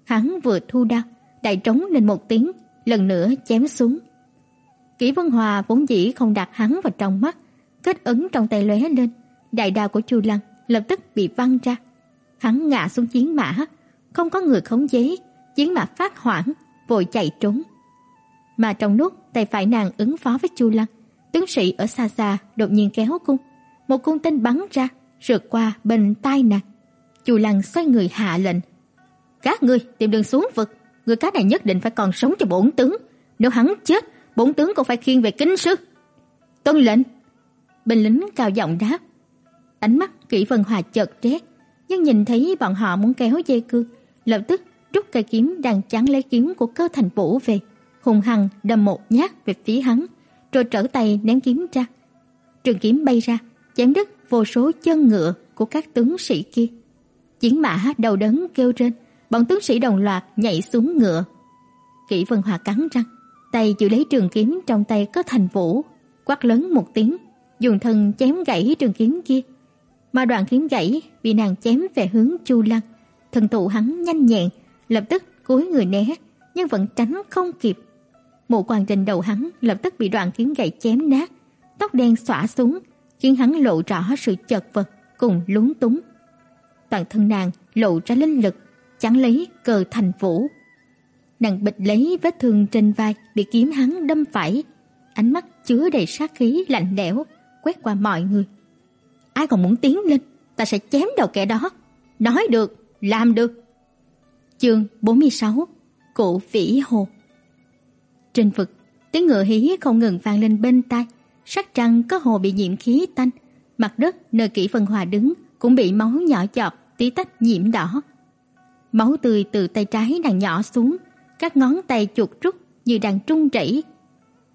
Speaker 1: Hắn vừa thu đao, đại trống lên một tiếng, lần nữa chém xuống. Kỷ Vân Hòa vốn dĩ không đặt hắn vào trong mắt, kết ấn trong tay lóe lên, đại đao của Chu Lăng lập tức bị văng ra. Hắn ngã xuống chiến mã, không có người khống chế, chiến mã phát hoảng, vội chạy trốn. Mà trong lúc tay phải nàng ứng phó với Chu Lăng, tướng sĩ ở xa xa đột nhiên kéo cung, một cung tên bắn ra, rượt qua bên tai nàng. Chu Lăng xoay người hạ lệnh: "Các ngươi tìm đường xuống vực, người cá này nhất định phải còn sống cho bổn tướng, nếu hắn chết, bổn tướng cũng phải khiêng về kinh sư." Tuân lệnh. Binh lính cao giọng đáp. Ánh mắt Kỷ Vân Hòa chợt rét, nhưng nhìn thấy bọn họ muốn kéo dây cương, lập tức rút cây kiếm đang chắn lấy kiếm của Cơ Thành Vũ về, hùng hăng đâm một nhát về phía hắn, rồi trở tay ném kiếm ra. Trường kiếm bay ra, chém đứt vô số chân ngựa của các tướng sĩ kia. Chiến mã đầu đớn kêu trên, bọn tướng sĩ đồng loạt nhảy xuống ngựa. Kỷ Vân Hòa cắn răng, tay giữ lấy trường kiếm trong tay cơ thành vũ, quát lớn một tiếng, dùng thân chém gãy trường kiếm kia. Mà đoạn kiếm gãy bị nàng chém về hướng Chu Lăng, thần thủ hắn nhanh nhẹn, lập tức cúi người né, nhưng vẫn tránh không kịp. Mộ quan trên đầu hắn lập tức bị đoạn kiếm gãy chém nát, tóc đen xõa xuống, khiến hắn lộ rõ sự chật vật cùng lúng túng. Toàn thân nàng lộ ra linh lực, chẳng lấy cờ thành vũ. Nàng bịch lấy vết thương trên vai bị kiếm hắn đâm phải, ánh mắt chứa đầy sát khí lạnh lẽo quét qua mọi người. Ai còn muốn tiến lên, ta sẽ chém đầu kẻ đó. Nói được, làm được. Chương 46: Cổ Vĩ Hồ. Trên vực, tiếng ngựa hí không ngừng vang lên bên tai, sắc trăng có hồ bị nhiễm khí tanh, mặt đất nơi kỹ phần Hòa đứng cũng bị máu nhỏ giọt tí tách nhiễm đỏ. Máu tươi từ tay trái nàng nhỏ xuống, các ngón tay chuột rút như đang trung chảy.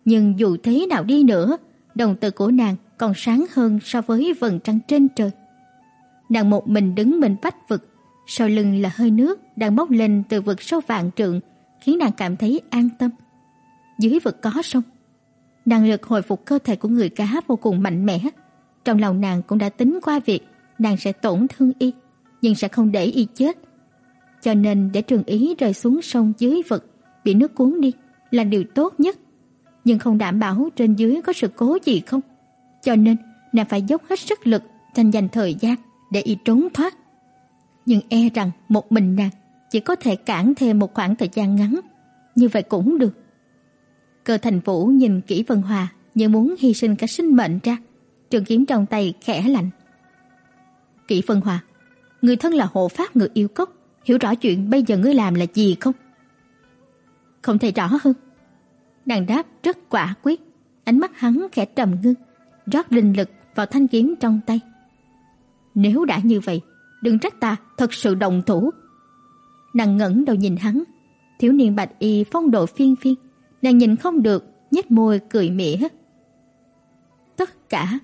Speaker 1: Nhưng dù thế nào đi nữa, đồng tử của nàng còn sáng hơn so với vầng trăng trên trời. Nàng một mình đứng bên vách vực, sau lưng là hơi nước đang bốc lên từ vực sâu vạn trượng, khiến nàng cảm thấy an tâm. Dưới vực có sông, năng lực hồi phục cơ thể của người cá vô cùng mạnh mẽ. Trong lòng nàng cũng đã tính qua việc nàng sẽ tổn thương y, nhưng sẽ không để y chết. Cho nên để Trường Ý rơi xuống sông dưới vực, bị nước cuốn đi là điều tốt nhất, nhưng không đảm bảo trên dưới có sự cố gì không. Cho nên nàng phải dốc hết sức lực tranh giành thời gian để y trốn thoát. Nhưng e rằng một mình nàng chỉ có thể cản thêm một khoảng thời gian ngắn, như vậy cũng được. Cơ Thành Vũ nhìn kỹ Vân Hòa như muốn hy sinh cả sinh mệnh ra, trường kiếm trong tay khẽ lạnh. Kỷ Vân Hòa, người thân là hộ pháp người yêu cốc, hiểu rõ chuyện bây giờ ngươi làm là gì không? Không thể rõ hơn. Nàng đáp rất quả quyết, ánh mắt hắn khẽ trầm ngưng, rót linh lực vào thanh kiếm trong tay. Nếu đã như vậy, đừng trách ta thật sự đồng thủ. Nàng ngẩng đầu nhìn hắn, thiếu niên bạch y phong độ phiên phiên, nàng nhìn không được, nhếch môi cười mỉa. Tất cả,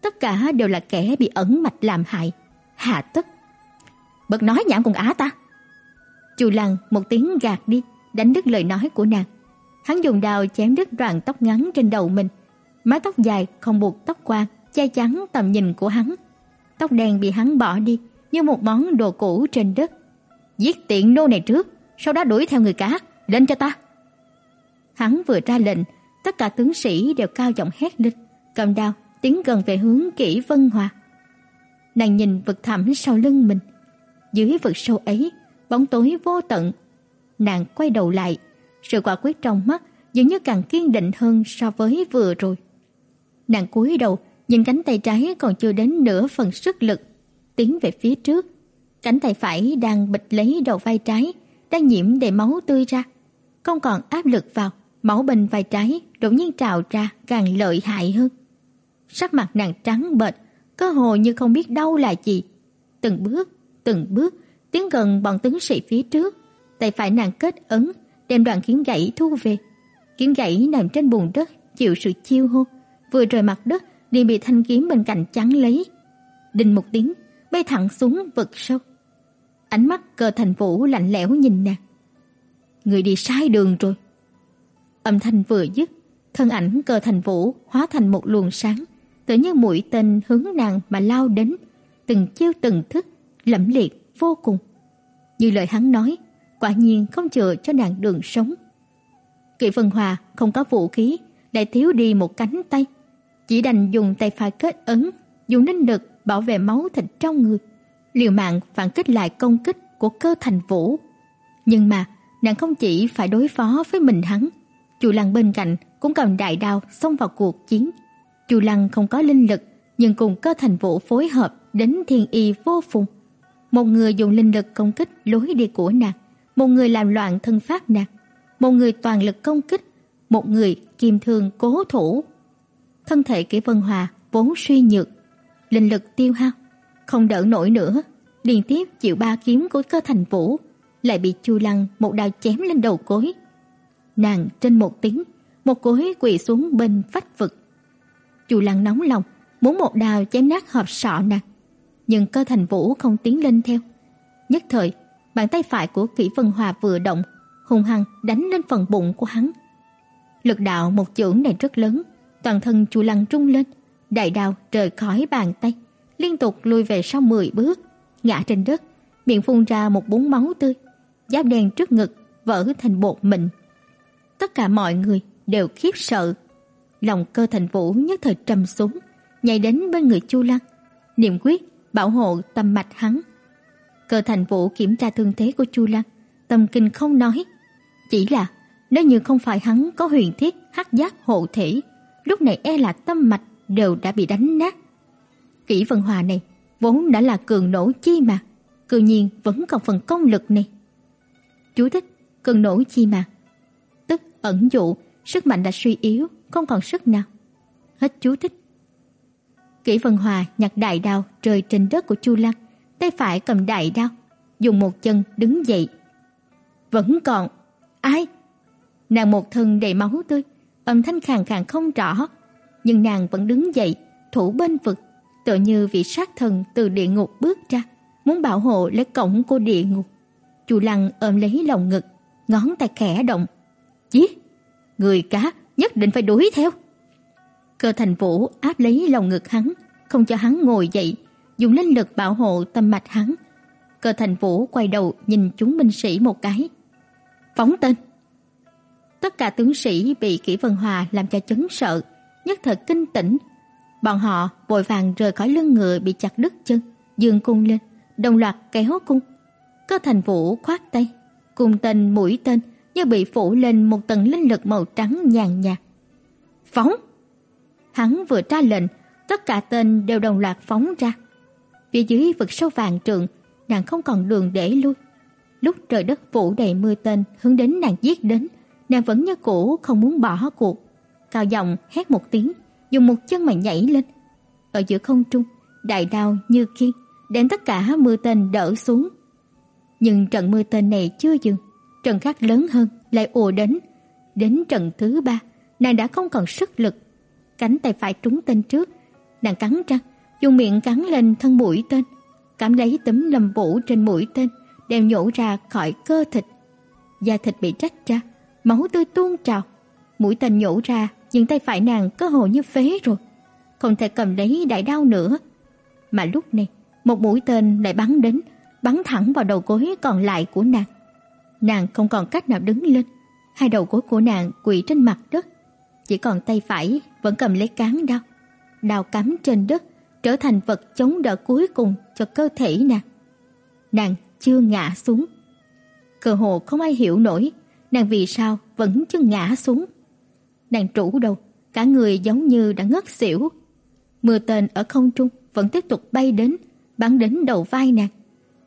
Speaker 1: tất cả đều là kẻ bị ẩn mạch làm hại, hạ tất. Bật nói nhảm cùng á ta. Chu Lăng một tiếng gạt đi, đánh đứt lời nói của nàng. Hắn dùng đao chém đứt đoạn tóc ngắn trên đầu mình, mái tóc dài không buộc tóc qua, che chắn tầm nhìn của hắn. Tóc đen bị hắn bỏ đi như một món đồ cũ trên đất. Giết tiện nô này trước, sau đó đuổi theo người cá, lên cho ta. Hắn vừa ra lệnh, tất cả tướng sĩ đều cao giọng hét lên, cầm đao tiến gần về hướng Kỷ Vân Hòa. Nàng nhìn vực thẳm sau lưng mình, dưới vực sâu ấy, bóng tối vô tận. Nàng quay đầu lại, sự quả quyết trong mắt dường như càng kiên định hơn so với vừa rồi. Nàng cúi đầu, nhìn cánh tay trái còn chưa đến nửa phần sức lực, tiến về phía trước. Cánh tay phải đang bịch lấy đầu vai trái, đang nhiễm đầy máu tươi ra, không còn áp lực vào, máu bên vai trái đột nhiên trào ra càng lợi hại hơn. Sắc mặt nàng trắng bệch, cơ hồ như không biết đau là gì. Từng bước, từng bước tiến gần bọn tướng sĩ phía trước, tay phải nàng kết ấn, đem đoạn kiếm gãy thu về. Kiếm gãy nằm trên bùn đất, chịu sự chiêu hô, vừa rời mặt đất liền bị thanh kiếm bên cạnh chắn lấy. Đinh một tiếng, bay thẳng xuống vực sâu. Ánh mắt cơ thành vũ lạnh lẽo nhìn nàng. người đi sai đường rồi. Âm thanh vừa dứt, thân ảnh cơ thành vũ hóa thành một luồng sáng, tự như mũi tên hướng nàng mà lao đến, từng chiêu từng thức, lẫm liệt vô cùng. Như lời hắn nói, quả nhiên không chừa cho nàng đường sống. Kỷ Vân Hòa không có vũ khí, lại thiếu đi một cánh tay, chỉ đành dùng tay phải kết ấn, dùng linh lực bảo vệ máu thịt trong người, liều mạng phản kích lại công kích của cơ thành vũ. Nhưng mà, nàng không chỉ phải đối phó với mình hắn, Chu Lăng bên cạnh cũng cầm đại đao xông vào cuộc chiến. Chu Lăng không có linh lực, nhưng cùng cơ thành vũ phối hợp đến thiên y vô phùng. Một người dùng linh lực công kích lối đi của nàng, một người làm loạn thân pháp nàng, một người toàn lực công kích, một người kim thương cố thủ. Thân thể Kỷ Vân Hòa vốn suy nhược, linh lực tiêu hao, không đỡ nổi nữa, liên tiếp chịu ba kiếm của cơ thành vũ, lại bị Chu Lăng một đao chém lên đầu cối. Nàng trên một tiếng, một cối quỳ xuống bên vách vực. Chu Lăng nóng lòng, muốn một đao chém nát hộp sọ nàng, nhưng cơ thành vũ không tiến lên theo. Nhất thời, bàn tay phải của Kỷ Vân Hòa vừa động, hung hăng đánh lên phần bụng của hắn. Lực đạo một chưởng này rất lớn, toàn thân Chu Lăng rung lên, đại đao rời khỏi bàn tay, liên tục lùi về sau 10 bước, ngã trên đất, miệng phun ra một búng máu tươi, giáp đen trước ngực vỡ thành bột mịn. Tất cả mọi người đều khiếp sợ. Lòng cơ thành vũ nhất thời trầm xuống, nhảy đến bên người Chu Lăng, niệm quyết bảo hộ tâm mạch hắn. Cơ thành vũ kiểm tra thương thế của Chu Lăng, tâm kinh không nói, chỉ là nếu như không phải hắn có huyền thiết hắc giác hộ thể, lúc này e là tâm mạch đều đã bị đánh nát. Kỷ Vân Hòa này vốn đã là cường nổ chi mà, cư nhiên vẫn còn phần công lực này. Chú thích, cường nổ chi mà. Tức ẩn dụ, sức mạnh đã suy yếu, không còn sức nào. Hết chú thích. Kỷ Vân Hòa nhặt đại đao rơi trên đất của Chu Lăng, tay phải cầm đại đao, dùng một chân đứng dậy. Vẫn còn ai? Nàng một thân đầy máu tươi, âm thanh khàn khàn không rõ, nhưng nàng vẫn đứng dậy, thủ bên vực, tựa như vị sát thần từ địa ngục bước ra, muốn bảo hộ lấy cổng của địa ngục. Chu Lăng ôm lấy lồng ngực, ngón tay khẽ động. "Chí, người cá nhất định phải đuổi theo." Cơ Thành Vũ áp lấy lồng ngực hắn, không cho hắn ngồi dậy, dùng linh lực bảo hộ tâm mạch hắn. Cơ Thành Vũ quay đầu nhìn chúng binh sĩ một cái. "Phóng tên!" Tất cả tướng sĩ bị Kỷ Vân Hòa làm cho chấn sợ, nhất thời kinh tỉnh. Bọn họ vội vàng rời khỏi lưng ngựa bị chặt đứt chân, dương cung lên, đồng loạt kéo cung. Cơ Thành Vũ khoát tay, cung tên mũi tên như bị phủ lên một tầng linh lực màu trắng nhàn nhạt. Phóng! Hắn vừa ra lệnh, tất cả tên đều đồng loạt phóng ra. Phía dưới vực sâu vàng trượng, nàng không còn đường để lui. Lúc trời đất phủ đầy mưa tên hướng đến nàng giết đến, nàng vẫn như cũ không muốn bỏ cuộc. Cao giọng hét một tiếng, dùng một chân mà nhảy lên. Ở giữa không trung, đại đao như khi đem tất cả mưa tên đỡ xuống. Nhưng trận mưa tên này chưa dừng, trận khác lớn hơn lại ùa đến. Đến trận thứ ba, nàng đã không còn sức lực. Cánh tay phải trúng tên trước, nàng cắn răng, dùng miệng cắn lên thân mũi tên, cảm lấy tấm lâm vũ trên mũi tên, đem nhổ ra khỏi cơ thịt. Da thịt bị rách ra, máu tươi tuôn trào. Mũi tên nhổ ra, nhưng tay phải nàng cơ hồ như phế rồi, không thể cầm lấy đại đao nữa. Mà lúc này, một mũi tên lại bắn đến, bắn thẳng vào đầu gối còn lại của nàng. Nàng không còn cách nào đứng lên, hai đầu gối của nàng quỳ trên mặt đất, chỉ còn tay phải vẫn cầm lấy cán đao. Đao cắm trên đất, trở thành vật chống đỡ cuối cùng cho cơ thể nàng. Nàng chưa ngã xuống. Cơ hồ không ai hiểu nổi nàng vì sao vẫn chưa ngã xuống. Nàng trụ đầu, cả người giống như đã ngất xỉu. Mưa tên ở không trung vẫn tiếp tục bay đến, bắn đến đầu vai nàng,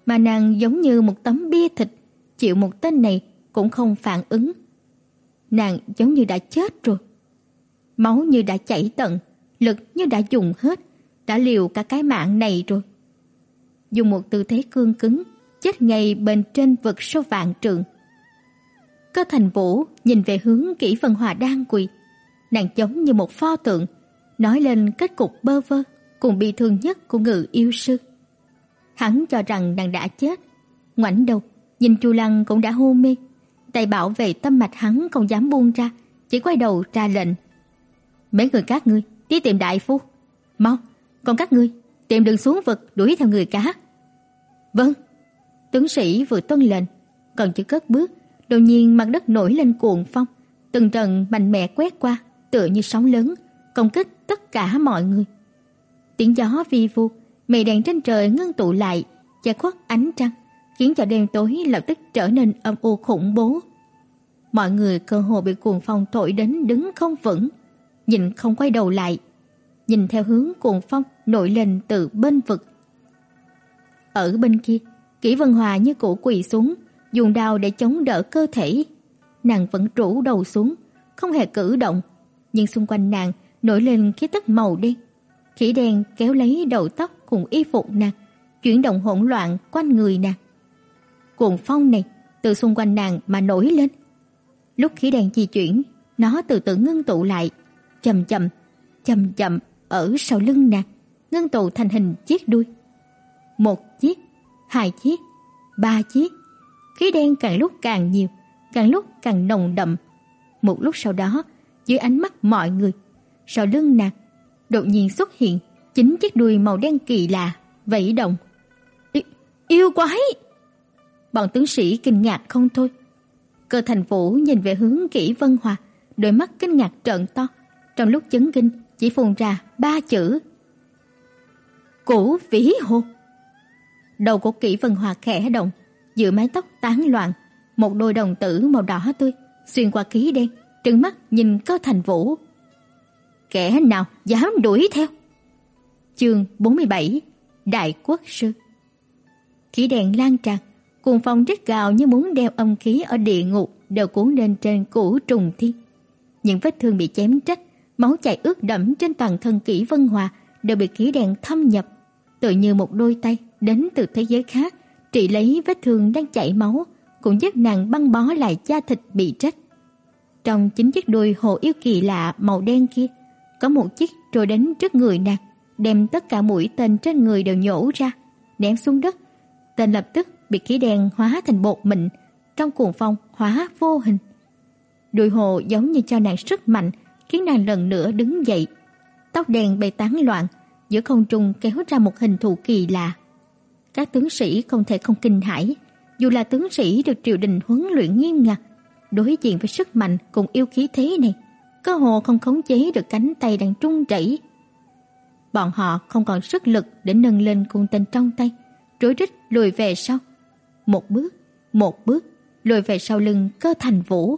Speaker 1: mà nàng giống như một tấm bia thịt, chịu một tên này cũng không phản ứng. Nàng giống như đã chết rồi. Máu như đã chảy tận, lực như đã dùng hết, đã liều cả cái mạng này rồi. Dùng một tư thế cương cứng, chết ngay bên trên vực sâu vạn trượng. Cơ Thành Vũ nhìn về hướng Kỷ Vân Hòa đang quỳ, nàng giống như một pho tượng, nói lên kết cục bơ vơ cùng bi thương nhất của ngự yêu sư. Hắn cho rằng nàng đã chết, ngoảnh đầu, nhìn Chu Lăng cũng đã hôn mê, tay bảo vệ tâm mạch hắn không dám buông ra, chỉ quay đầu ra lệnh. Mấy người các ngươi đi tìm đại phu. Mau, còn các ngươi tìm đường xuống vực đuổi theo người cá. Vâng. Tướng sĩ vừa tuân lệnh, còn chưa cất bước, đột nhiên mặt đất nổi lên cuộn phong, từng trận mạnh mẽ quét qua, tựa như sóng lớn, công kích tất cả mọi người. Tiếng gió vi vu, mây đèn trên trời ngưng tụ lại, che khuất ánh trăng, khiến cho đêm tối lập tức trở nên âm u khủng bố. Mọi người cơ hồ bị cuồng phong thổi đến đứng không vững, nhìn không quay đầu lại, nhìn theo hướng cuồng phong nổi lên từ bên vực. Ở bên kia, Kỷ Vân Hòa như cũ quỳ xuống, dùng đao để chống đỡ cơ thể. Nàng vẫn rũ đầu xuống, không hề cử động, nhưng xung quanh nàng nổi lên khí tức màu đen. Khỉ đen kéo lấy đầu tóc cùng y phục nàng, chuyển động hỗn loạn quanh người nàng. Cuồng phong này từ xung quanh nàng mà nổi lên. Lúc khí đen di chuyển, nó từ từ ngưng tụ lại, chậm chậm, chậm chậm ở sau lưng nàng, ngưng tụ thành hình chiếc đuôi. Một chiếc, hai chiếc, ba chiếc. Khí đen càng lúc càng nhiều, càng lúc càng nồng đậm. Một lúc sau đó, dưới ánh mắt mọi người, sau lưng nàng đột nhiên xuất hiện chính chiếc đuôi màu đen kỳ lạ vẫy động. I yêu quái! Bọn tướng sĩ kinh ngạc không thôi. Cơ Thành Vũ nhìn về hướng Kỷ Vân Hòa, đôi mắt kinh ngạc trợn to, trong lúc chấn kinh chỉ phun ra ba chữ: Cổ Vĩ Hồ. Đầu của Kỷ Vân Hòa khẽ động, giữa mái tóc tán loạn, một đôi đồng tử màu đỏ tươi xuyên qua khí đen, trừng mắt nhìn Cơ Thành Vũ. Kẻ nào dám đuổi theo? Chương 47: Đại quốc sư. Khí đèn lan tràn, cuồng phong rít gào như muốn đeo âm khí ở địa ngục đều cuốn lên trên cửu trùng thiên. Những vết thương bị chém rách, máu chảy ướt đẫm trên toàn thân Kỷ Vân Hòa đều bị khí đèn thâm nhập, tự như một đôi tay đến từ thế giới khác trị lấy vết thương đang chảy máu, cũng giúp nàng băng bó lại da thịt bị rách. Trong chính chiếc đuôi hồ yêu kỳ lạ màu đen kia, có một chiếc trôi đến trước người nàng, đem tất cả mũi tên trên người đều nhổ ra, ném xuống đất. Tên lập tức bị khí đen hóa thành bột mịn, trong cuồng phong hóa vô hình. Đuôi hồ giống như cho nàng sức mạnh, khiến nàng lần nữa đứng dậy. Tóc đen bay tán loạn, giữa không trung kéo ra một hình thù kỳ lạ. Các tướng sĩ không thể không kinh hãi, dù là tướng sĩ được triều đình huấn luyện nghiêm ngặt, đối diện với sức mạnh cùng yêu khí thế này, cơ hồ không khống chế được cánh tay đang trung chảy. Bọn họ không còn sức lực để nâng lên cung tên trong tay, rối rít lùi về sau. Một bước, một bước, lùi về sau lưng cơ thành vũ.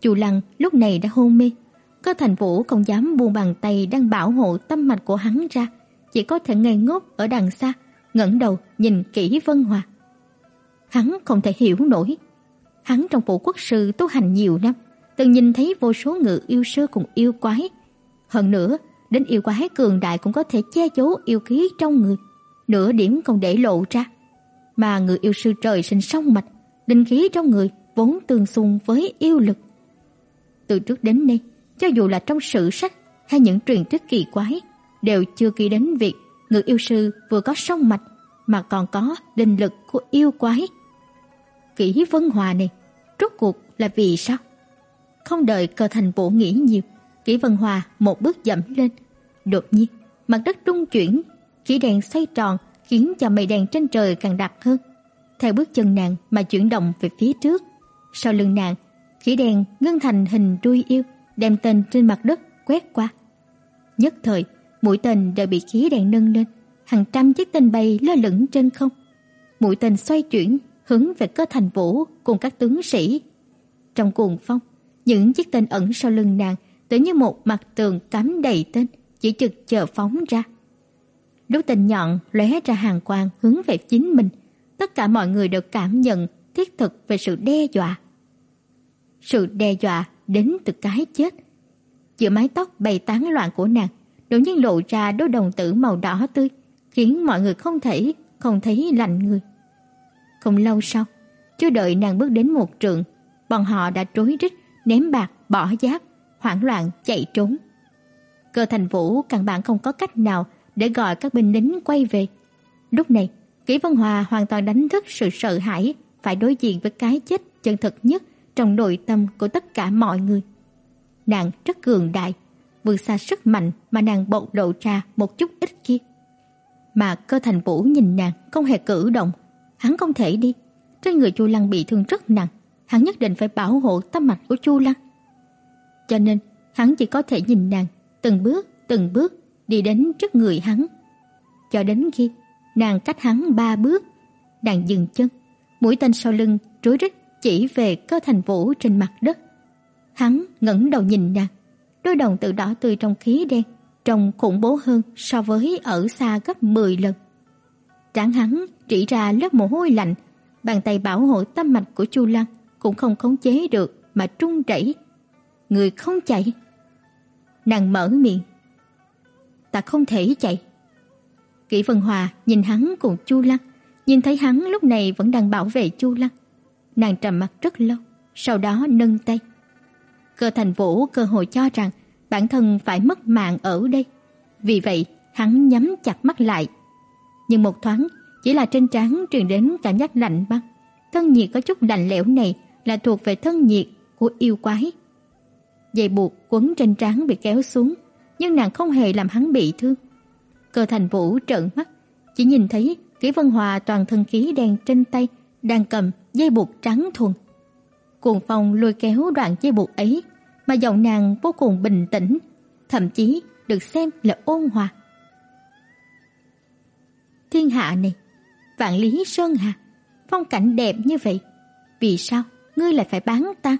Speaker 1: Chu Lăng lúc này đã hôn mê, cơ thành vũ không dám buông bàn tay đang bảo hộ tâm mạch của hắn ra, chỉ có thể ngây ngốc ở đằng xa, ngẩng đầu nhìn kỹ Vân Hòa. Hắn không thể hiểu nổi. Hắn trong phủ quốc sư tu hành nhiều năm, từng nhìn thấy vô số ngự yêu sư cùng yêu quái. Hơn nữa, đến yêu quái cường đại cũng có thể che giấu yêu khí trong người, nửa điểm không để lộ ra. Mà người yêu sư trời sinh song mạch, linh khí trong người vốn tương xung với yêu lực. Từ trước đến nay, cho dù là trong sử sách hay những truyền thuyết kỳ quái, đều chưa ghi đến việc người yêu sư vừa có song mạch mà còn có linh lực của yêu quái. Kỷ Vân Hòa này, rốt cuộc là vì sao? Không đợi Cơ Thành Vũ nghĩ nhiều, Kỷ Vân Hòa một bước dậm lên. Đột nhiên, mặt đất rung chuyển, chỉ đèn xoay tròn khiến cho mây đèn trên trời càng đặc hơn. Theo bước chân nàng mà chuyển động về phía trước. Sau lưng nàng, khí đèn ngưng thành hình đuôi yêu, đem tên trên mặt đất quét qua. Nhất thời, mũi tên đều bị khí đèn nâng lên, hàng trăm chiếc tên bay lơ lửng trên không. Mũi tên xoay chuyển, hướng về cơ thành vũ cùng các tướng sĩ. Trong cuồng phong, những chiếc tên ẩn sau lưng nàng tự như một mặt tường cắm đầy tên, chỉ trực chờ phóng ra. Lúc tên nhọn lóe ra hàng quang hướng về chính mình, tất cả mọi người đều cảm nhận thiết thực về sự đe dọa. Sự đe dọa đến từ cái chết. Giữa mái tóc bay tán loạn của nàng, đột nhiên lộ ra đôi đồng tử màu đỏ tươi, khiến mọi người không thể không thấy lạnh người. Không lâu sau, chưa đợi nàng bước đến một trường, bọn họ đã trối rít ném bạc, bỏ giáp, hoảng loạn chạy trốn. Cơ Thành Vũ căn bản không có cách nào để gọi các binh lính quay về. Lúc này, Kỷ Vân Hòa hoàn toàn đánh thức sự sợ hãi phải đối diện với cái chết chân thật nhất trong nội tâm của tất cả mọi người. Nàng rất cường đại, vượt xa sức mạnh mà nàng bộc lộ ra một chút ít kia. Mà cơ thành vũ nhìn nàng không hề cử động, hắn không thể đi. Trên người Chu Lăng bị thương rất nặng, hắn nhất định phải bảo hộ tâm mạch của Chu Lăng. Cho nên, hắn chỉ có thể nhìn nàng từng bước, từng bước đi đến trước người hắn. Cho đến khi nàng cách hắn ba bước, nàng dừng chân, mũi tên sau lưng rối rít chỉ về cơ thành vũ trên mặt đất. Hắn ngẩng đầu nhìn nàng, đôi đồng tử đỏ tươi trong khí đen, trông khủng bố hơn so với ở xa gấp 10 lần. Trán hắn chỉ ra lớp mồ hôi lạnh, bàn tay bảo hộ tâm mạch của Chu Lăng cũng không khống chế được mà trung chảy. Người không chạy. Nàng mở miệng. Ta không thể chạy. Kỷ Vân Hòa nhìn hắn cùng Chu Lăng, nhìn thấy hắn lúc này vẫn đang bảo vệ Chu Lăng. Nàng trầm mặt rất lâu, sau đó nâng tay. Cơ Thành Vũ cơ hội cho rằng bản thân phải mất mạng ở đây. Vì vậy, hắn nhắm chặt mắt lại. Nhưng một thoáng, chỉ là trên trán truyền đến cảm giác lạnh băng. Thân nhiệt có chút lạnh lẽo này là thuộc về thân nhiệt của yêu quái. Dây buộc quấn trên trán bị kéo xuống, nhưng nàng không hề làm hắn bị thương. Cơ Thành Vũ trợn mắt, chỉ nhìn thấy Kỷ Vân Hòa toàn thân khí đen trên tay đang cầm dây buộc trắng thuần. Cuồng phong lôi kéo đoạn dây buộc ấy, mà giọng nàng vô cùng bình tĩnh, thậm chí được xem là ôn hòa. Thiên hạ này, vạn lý sơn hà, phong cảnh đẹp như vậy, vì sao ngươi lại phải bán ta?